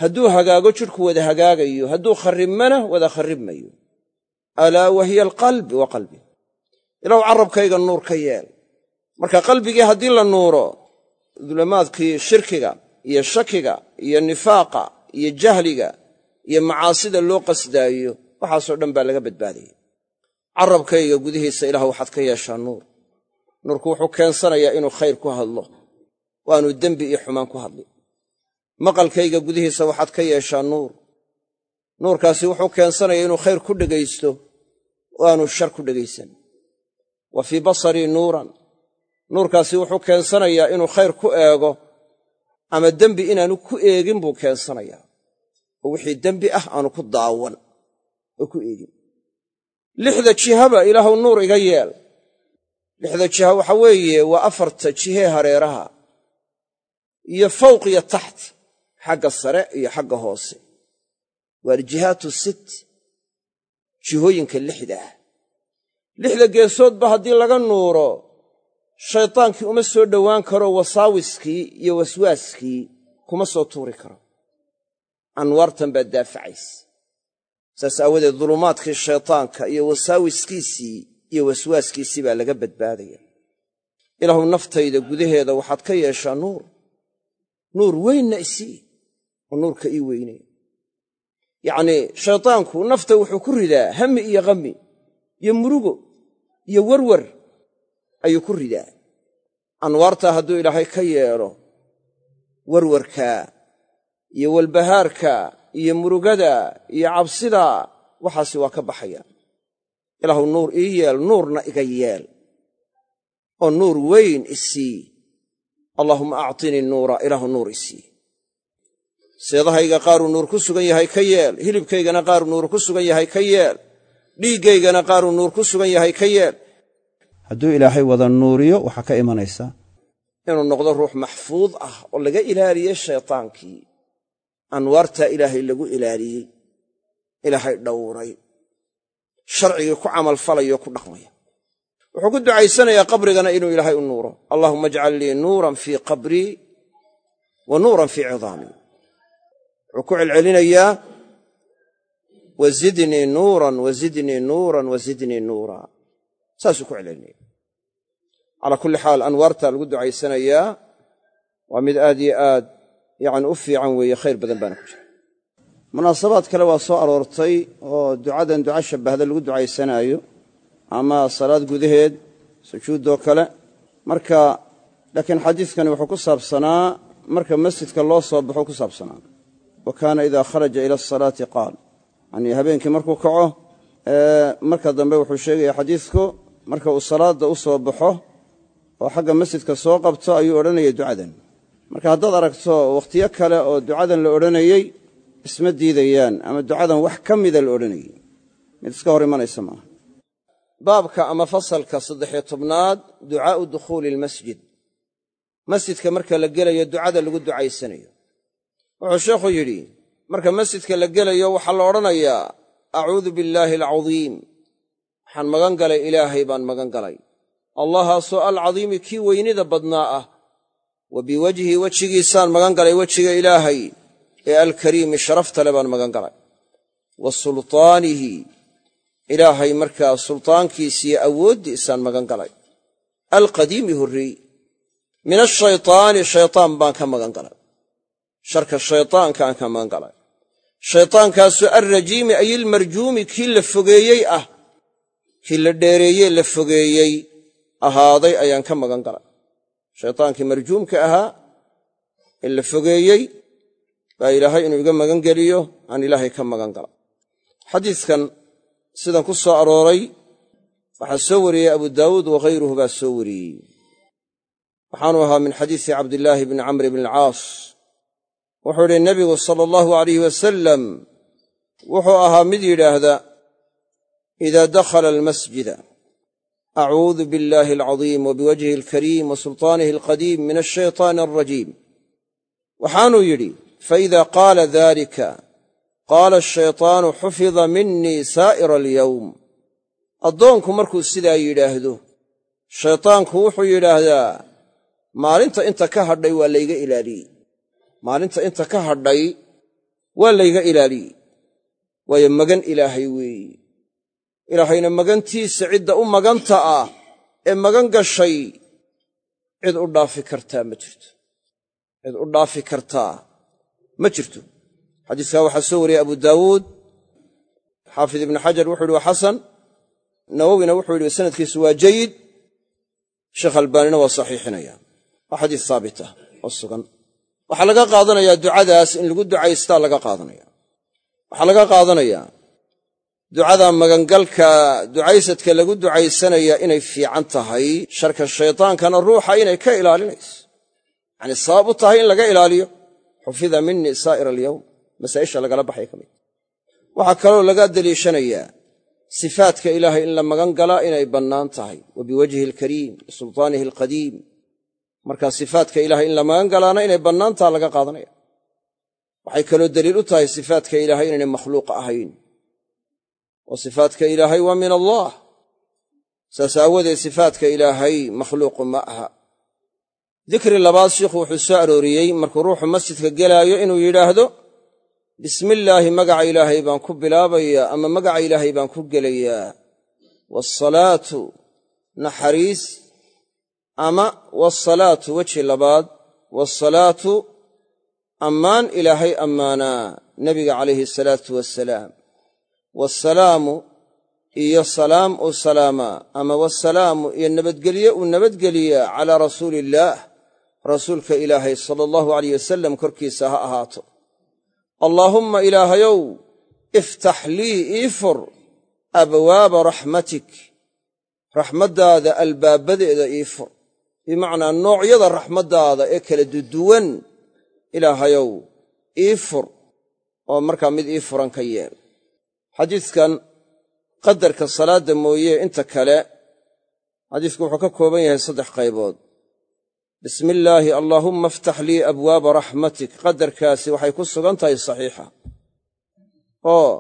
Hadduu hagaago jidhku wada hagaagayo. Hadduu kharribmana wada kharribmayo. Alaa wa hiya alqalbi wa qalbi. Ilaw carabkayga nuur ka yeel. Marka qalbigii haddii la nuuro dulamaadkii shirkiga iyo shakiga iyo nifaaqa iyo jahliga iyo macaasida loo qasdaayo waxaasoo dhan baa laga badbaadaya carabkayga gudihiisa ilaah waxaad ka yeeshaa nuur. Nuurku wuxuu keensanayaa inuu khayr ku hadlo waanu dembi iyo xumaan ku hadli. Maqalkayga gudihiisa waxaad ka yeeshaa nuur. Nuurkaasi wuxuu keensanayaa inuu khayr ku dhegaysto waanu shar ku dhegaysan wa fii basarii nuuran nuurkaasi wuxuu keensanayaa inuu khayr ku eego ama dembi inaanu ku eegin buu keensanayaa. Oo wixii dembi ah aanu ku daawan oo ku eegin. Lixda jihaba ilaahuw nuur iga yeel. Lixda jiha waxa weeye waa afarta jihee hareeraha iyo fawq iyo taxt xagga sare iyo xagga hoose. Waa aljihaatu sit jihooyinka lixda ah. Lixda geesoodba haddii laga nuuro shaydaankii uma soo dhowaan karo wasaawiskii iyo waswaaskii kuma soo tuuri karo. Anwaartan baa daafacaysa saas aawadeed dulumaadkii shaytaanka iyo wasaawiskiisii iyo waswaaskiisii baa laga badbaadaya. Ilaahu naftayda gudaheeda waxaad ka yeeshaa nuur. Nuur weynna isii oo nuurka ii weynay yacnii shaytaanku nafta wuxuu ku ridaa hammi iyo khammi iyo murugo iyo werwer ayuu ku ridaa. Anwaartaa hadduu ilaahay ka yeelo werwarkaa iyo walbahaarka iyo murugada iyo cabsida waxaasi waa ka baxaya. Ilaahu nuur ii yeel nuurna iga yeel. Oo nuur weyn isii allaahumma actinii nuura ilaahu nuur isii seedahayga qaaruu nuur ku sugan yahay ka yeel hilibkaygana qaaruu nuur ku sugan yahay ka yeel dhiiggaygana qaaruu nuur ku sugan yahay ka yeel hadduu ilaahay wada nuuriyo waxaa ka imanaysaa inuu noqdo ruux maxfuud ah oo laga ilaaliyey shaytaankii. Anwaartaa ilaahay lagu ilaaliyey. Ilaahay dhowray. Sharcigii ku camalfalayo ku dhaqmaya. Wuxuu ku ducaysanayaa qabrigana inuu ilaahay u nuuro. Allaahuma ajcal lii nuuran fii qabrii wa nuuran fii cidaamii wuxuu ku celcelinayaa wa zidnii nuuran wa zidnii nuuran wa zidnii nuura saasuu ku celcelinaya calaa kulli xaal anwaarta lagu ducaysanayaa waa mid aad yo aad yacni u fiican weeye khayr badan baana ku jira. Munaasabaad kale waa soo aroortay oo ducadan duca shabbahda lagu ducaysanaayo ama salaad gudaheed sujuuddoo kale. Marka laakiin xadiidkani wuxuu ku saabsanaa marka masjidka loo soo baxo ku saabsanaa. Wa kaana idaa kharaja ila asalaati qaal. Yanii habeenkii markuu kaco marka dambe wuxuu sheegaya xadiidku marka uu salaadda u soo baxo oo xagga masjidka soo qabto ayuu odhanayay ducadan. Marka haddaad aragto wakhtiyo kale oo ducadan la odhanayey isma diidayaan ama ducadan wax ka mida la odhanayey mid iska hor imanaysa maaha baabka ama fasalka saddexiyo tobnaad ducaa'u dukhuuli ilmasjid masjidka marka la gelayo ducada lagu ducaysanayo. Wuxuu sheekhu yidhi marka masjidka la gelayo waxaa la odhanayaa acuudu billaahi alcadiim waxaan magan galay ilaahay baan magan galay. Allahaasoo alcadiimi kii weynida badnaa ah. Wa biwajhi wejigiisaan magan galay wejiga ilaahay ee alkariimi sharafta le baan magan galay. Wa sultaanihi ilaahay markaa sultaankiisiiyo awooddiisaan magan galay. Alqadiimi horreey min ashaytaani shaytaan baan ka magan galay. Sharka shaytaankaan ka magan galay. Shaytaankaasoo alrajiimi ay ilmarjuumi kii la fogeeyey ah kii la dheereeyey la fogeeyey ahaaday ayaan ka magan galay. Shaytaankii marjuumka ahaa ee la fogeeyey baa ilaahay inuu iga magan geliyo aan ilaahay ka magan gala xadiidkan sidan ku soo arooray waxaa soo wariyey abu daawuud waghayruhu baa soo wariyey. Waxaanu ahaa min xadiisi cabdillaahi bni camr bni alcaas. Wuxuu idhi nebigu sala allahu alayh wasalam wuxuu ahaa mid yidhaahda idaa dakhala almasjida acuudu biاllahi alcadiim wa biwajhihi alkariim wa sultaanihi alqadiim min ashaytaani alrajiim waxaanuu yidhi faida qaala dalika qaala ashaytaanu xufida minii saa'ira alyowm addoonku markuu sidaa yidhaahdo shaytaanku wuxuu yidhaahdaa maalinta inta ka hadhay waa layga ilaaliyey maalinta inta ka hadhay waa layga ilaaliyey waayo magan ilaahay weeye ilaahayna magantiisa cidda u maganta ah ee magan gashay cid u dhaafi kartaa ma jirto. Cid u dhaafi kartaa ma jirto. Xadiiskaa waxaa soo wariyey abu daawuud xaafid ibnu xajar wuxuu yihi waa xasan. Nawowina wuxuu yidhi sanadkiisu waa jayid sheekh albaanina waa saxiixinaya. Waa xadiis haabita oo sugan. Waxaa laga qaadanayaa ducadaas in lagu ducaystaa laga qaadanaya. Waxaa laga qaadanayaa ducada magangalka ducaysadka lagu ducaysanaya inay fiican tahay sharka shaytaankana ruuxa inay ka ilaalinayso. Yacanii sabab u tahay in laga ilaaliyo? Xufida minii saa'ira alyowm masaa'isha lagala baxaya ka mid. Waxaa kaloo laga deliishanayaa sifaadka ilaahay in la magan galaa inay bannaan tahay. Wa biwajhihi alkariim wa sultaanihi alqadiim markaa sifaadka ilahay in la magan galaana inay bannaan taha laga qaadanaya. Waxay kaloo deliil u tahay sifaadka ilaahay inaynay makhluuq ahayn oo sifaadka ilaahay waa min allah. Saas aawadeed sifaadka ilaahay makhluuqu ma aha. Dikri labaad shiikhu wuxuu soo arooriyey markuu ruuxu masjidka gelaayo inuu yidhaahdo bismillaahi magaca ilaahay baan ku bilaabayaa ama magaca ilaahay baan ku gelayaa. Waasalaatu naxariis ama waasalaatu weji labaad waasalaatu ammaan ilaahay ammaanaa. Nebiga calayhi salaatu wasalaam waasalaamu iyo salaam uu salaamaa ama wasalaamu iyo nabadgelye uu nabadgeliyaa calaa rasuuli illaah rasuulka ilaahay sala allahu alayh wasalam korkiisa ha ahaato allaahumma ilaahayow iftax lii ii fur abwaaba raxmatik raxmaddaada albaabadeeda ii fur bimacnaa noocyada raxmaddaada ee kala duduwan ilaahayow ii fur oo markaa mid ii furan ka yeel xadiidkan qadarka salaadda mooye inta kale xadiisku wuxuu ka kooban yahay saddex qaybood. Bismi illaahi allaahumma iftax lii abwaaba raxmatik qadarkaasi waxay ku sugan tahay saxiixa. Oo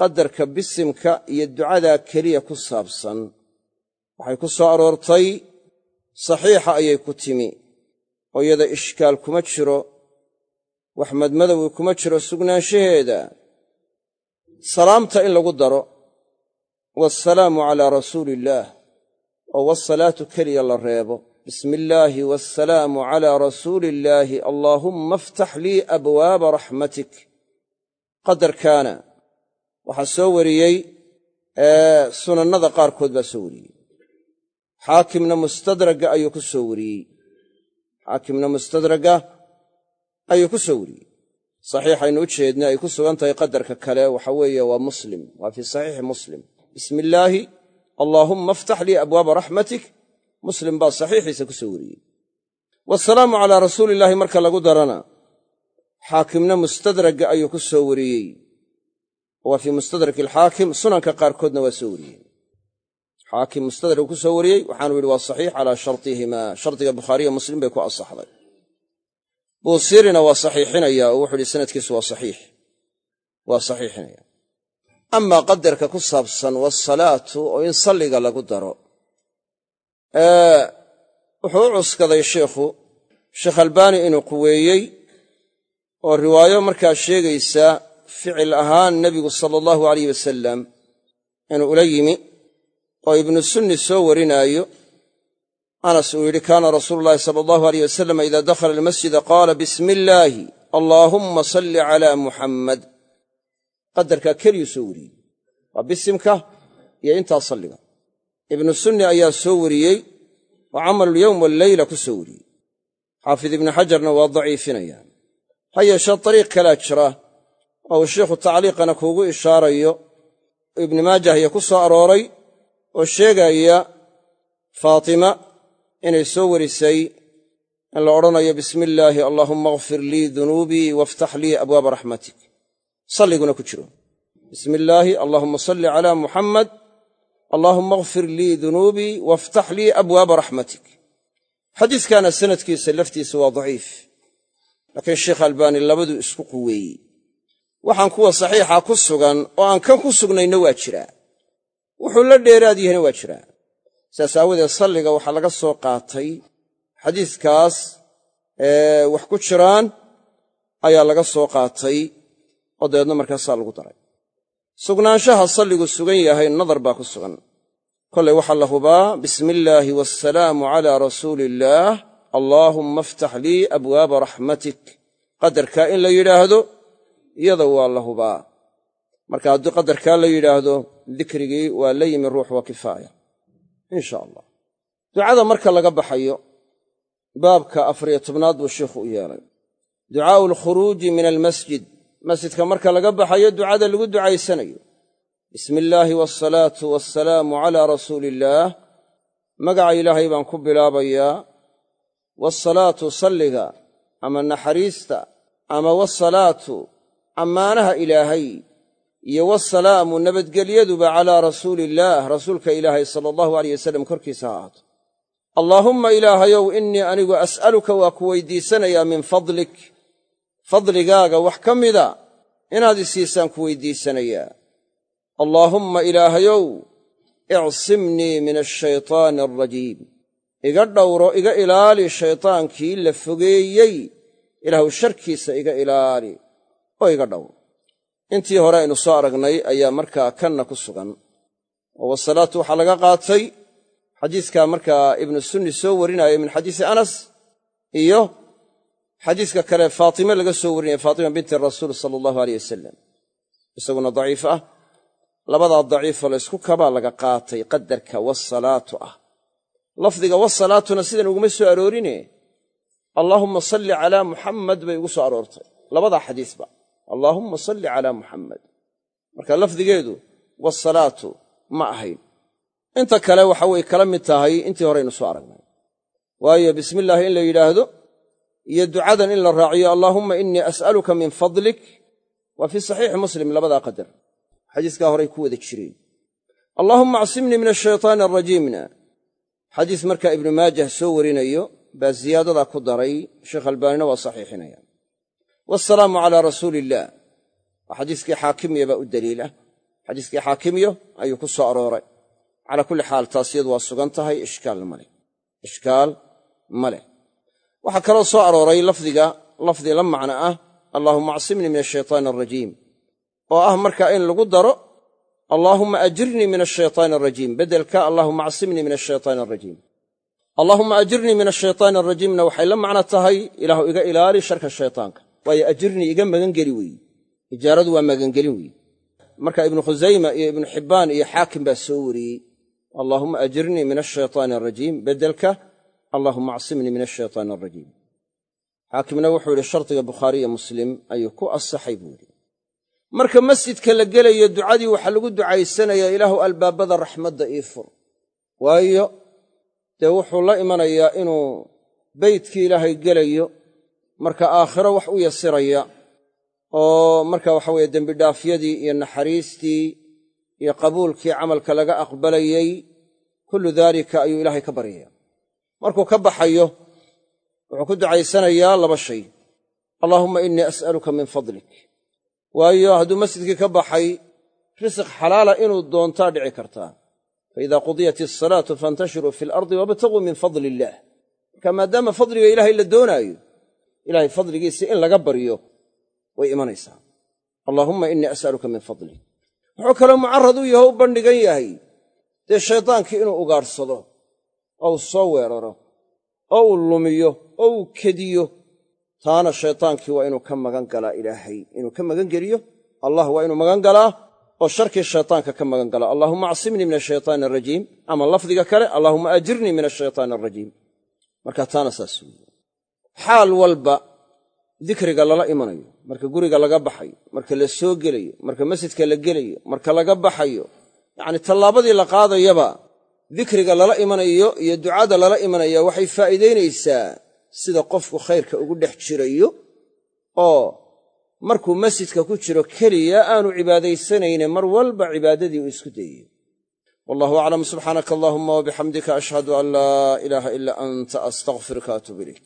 qadarka bisimka iyo ducadaa keliya ku saabsan. Waxay ku soo aroortay saxiixa ayay ku timi. Oo iyada ishkaal kuma jiro wax madmadowi kuma jiro sugnaanshaheeda salaamta in lagu daro waasalaamu calaa rasuuli illaah oo wasalaatu keliya la reebo. Bismi illaahi waasalaamu calaa rasuuli illaahi allaahumma iftax lii abwaaba raxmatik. Qadarkaana waxaa soo wariyey sunannada qaarkood baa soo wariyey. Xaakimna mustadraga ayuu ku soo wariyey. Xaakimna mustadraga ayuu ku soo wariyey saxiixaynu u jeednay ay ku sugan tahay qadarka kale waxa weeye waa muslim. Waa fii saxiixi muslim. Bismi illaahi allaahumma iftax lii abwaaba raxmatik. Muslim baa saxiixiisa ku soo wariyey. Waasalaamu calaa rasuuli illaahi marka lagu darana. Xaakimna mustadraga ayuu ku soo wariyey. Waa fii mustadraki alxaakim sunanka qaarkoodna waa soo wariyey. Xaakim mustadrag ku soo wariyey waxaanu yidhi waa saxiix calaa shartihimaa. Shardiga bukhaariyo muslim ku asaxday buusiirina waa saxiixinaya oo wuxuu ihi sanadkiisu waa saxiix. Waa saxiixinaya. Amaa qadarka ku saabsan wasalaatu oo in salliga lagu daro wuxuu u cuskaday sheikhu sheekh albaani inuu quweeyey oo riwaayo markaa sheegaysa ficil ahaan nebigu sala allahu alayh wasalam inuu ula yimi oo ibnu sunni soo warinaayo anas uu yidhi kaana rasuulu llaahi sala allahu aleyh wasalam ida dakhala almasjida qaala bismi illaahi allaahumma salli calaa muxammad qadarkaa keliyuu soo wariyey. Waa bisimka iyo intaa salliga. Ibnu sunni ayaa soo wariyey oo camalulyowm walleyla ku soo wariyey. Xaafid ibnu xajarna waa daciifinaya ha yeeshee dariiq kalaa jira oo uu sheikhu tacliiqana kuugu ishaarayo. Ibnu maajah iyo ku soo arooray oo sheegaya faatima inay soo warisay in la odhanayo bismi illaahi allaahumma akfir lii dunuubii waftax lii abwaaba raxmatik salliguna ku jiro. Bismi illaahi allaahumma salli calaa muxammad allaahumma akfir lii dunuubii waftax lii abwaaba raxmatik xadiiskaana sanadkiisa laftiisa waa daciif laakiin sheekh albaani labaduu isku quweeyey. Waxaan kuwa saxiixa ku sugan oo aan kan ku sugnayna waa jiraa. Wuxuu la dheeraad yahayna waa jiraa sidaas aawadeed salliga waxaa laga soo qaatay xadiiskaas wax ku jiraan ayaa laga soo qaatay oo dabeedna markaasaa lagu daray. Sugnaanshaha salligu sugan yahay nadar baa ku sugan. Kolay waxaa la hubaa bismi illaahi waasalaamu calaa rasuuli illaah allaahumma aftax lii abwaaba raxmatik. Qadarkaa in la yidhaahdo iyada waa la hubaa. Marka haddii qadarkaa la yidhaahdo dikrigii waa la yimi ruux waa kifaaya insha allah ducada marka laga baxayo baabka afariyo tobnaad buu sheikhu u yeelay. Ducaa'u alkhuruuji min almasjid. Masjidka marka laga baxayo ducada lagu ducaysanayo. Bismi illaahi waasalaatu wassalaamu calaa rasuuli illaah magaca ilaahay baan ku bilaabayaa. Waasalaatu salliga ama naxariista ama wasalaatu ammaanaha ilaahay iyo wasalaamu nabadgelyaduba calaa rasuuliillaah rasuulka ilaahay sala allahu aleyh wasalam korkiisa ha ahaato. Allaahumma ilaahayow innii anigu as'aluka waa ku weydiisanayaa min fadlik. Fadligaaga wax ka mida inaad isiisaan ku weydiisanayaa. Allaahumma ilaahayow icsimnii min ashaytaani alrajiim iga dhowro iga ilaali shaytaankii la fogeeyey. Ilaahu sharkiisa iga ilaali. Oo iga dhowro intii hore aynu soo aragnay ayaa markaa kanna ku sugan oo wasalaatu waxaa laga qaatay xadiiskaa markaa ibnu sunni soo warinaayo min xadiisi anas iyo xadiiska kale faatime laga soo warinaya faatima binti rasuul sala allahu aleyh wasalam isaguna daciif ah. Labadaa daciifoo la ysku kabaa laga qaatay qadarka wasalaatu ah. Lafdiga wasalaatuna sidan uguma soo aroorine allaahumma salli calaa muxammad bay ugu soo aroortay. Labadaa xadiisba allaahumma salli calaa muxammad marka lafdigeedu wasalaatu ma ahayn. Inta kale waxa way kala mid tahay intii horeynu soo aragnay. Waayo bismi illaahi in la yidhaahdo iyo ducadan in la raaciyo allaahumma innii as'aluka min fadlik waa fii saxiixi muslim labadaa qadar. Xadiiskaa horay ku wada jireen allaahumma acsimnii min ashaytaani alrajiimna xadiis markaa ibnu maajah soo warinayo baa ziyaadadaa ku daray sheekh albaanina waa saxiixinaya waasalaamu calaa rasuuli illaah waa xadiiskii xaakimiya baa u daliilah xadiiskii xaakimiyo ayuu ku soo arooray. Calaa kulli xaal taas iyadu waa sugan tahay ishkaal maleh ishkaal ma leh. Waxaa kaloo soo arooray lafdiga lafdi la macno ah allaahumma acsimnii min ashaytaani alrajiim oo ah markaa in lagu daro allaahumma ajirnii min ashaytaani alrajiim beddelka allaahumma acsimnii min ashaytaani alrajiim allaahumma ajirnii min ashaytaani alrajiimna waxay la macno tahay ilaahu iga ilaali sharka waayo ajirnii iga magangeli weeye ijaaradu waa magangelin weeye marka ibnu khusayma iyo ibnu xibbaan iyo xaakim baa soo wariyey allaahumma ajirnii min ashaytaani alrajiim beddelka allaahumma acsimnii min ashaytaani alrajiim xaakimna wuxuu yidhi shardiga bukhaariiyo muslim ayuu ku asaxay buu yidhi. Marka masjidka la gelayo ducadii waxaa lagu ducaysanayaa ilaahu albaabada raxmadda ii fur. Waayo dee wuxuu la imanayaa inuu beytkii ilaahay gelayo marka aakhiro wax u yasiraya oo marka waxa weeye dembidhaafyadii iyo naxariistii iyo qabuulkii camalka laga aqbalayey kullu daalika ayuu ilaahay ka baryaya markuu ka baxayo wuxuu ku ducaysanayaa laba shay. Allaahumma innii as'aluka min fadlik. Waayo hadduu masjidkii ka baxay risiq xalaala inuu doontaa dhici kartaa. Faida qudiyat asalaatu faintashiruu fi alardi wabtaguu min fadli illaah marka maadaama fadliga ilaahay la doonaayo ilahay fadligiisa in laga baryo way imanaysaa. Allaahumma innii as'aluka min fadlik wuxuu kaloo mucarad u yaho u bandhigan yahay. Dee shaydaankii inuu ugaadhsado oo uu soo weeraro oo uu lumiyo oo uu kediyo taana shaydaankii waa inuu ka magan galaa ilaahay. Inuu ka magan geliyo allah waa inuu magan galaa oo sharkii shaytaanka ka magan galaa. Allaahuma acsimnii min ashaytaani arajiim ama lafdiga kale allaahuma ajirnii min ashaytaani arajiim marka taana saas weeye xaal walba dikriga lala imanayo. Marka guriga laga baxayo marka la soo gelayo marka masjidka la gelayo marka laga baxayo yacni tallaabadii la qaadayaba dikriga lala imanayo iyo ducada lala imanaya waxay faa'iidaynaysaa sida qofku khayrka ugu dhex jirayo oo markuu masjidka ku jiro keliya aanu cibaadaysanayne mar walba cibaadadii uu isku dayayo wallahu aclam subxaanaka allahuma wabixamdika ashhadu an laa ilaaha ilaa anta astaqfiruka atuub ilayk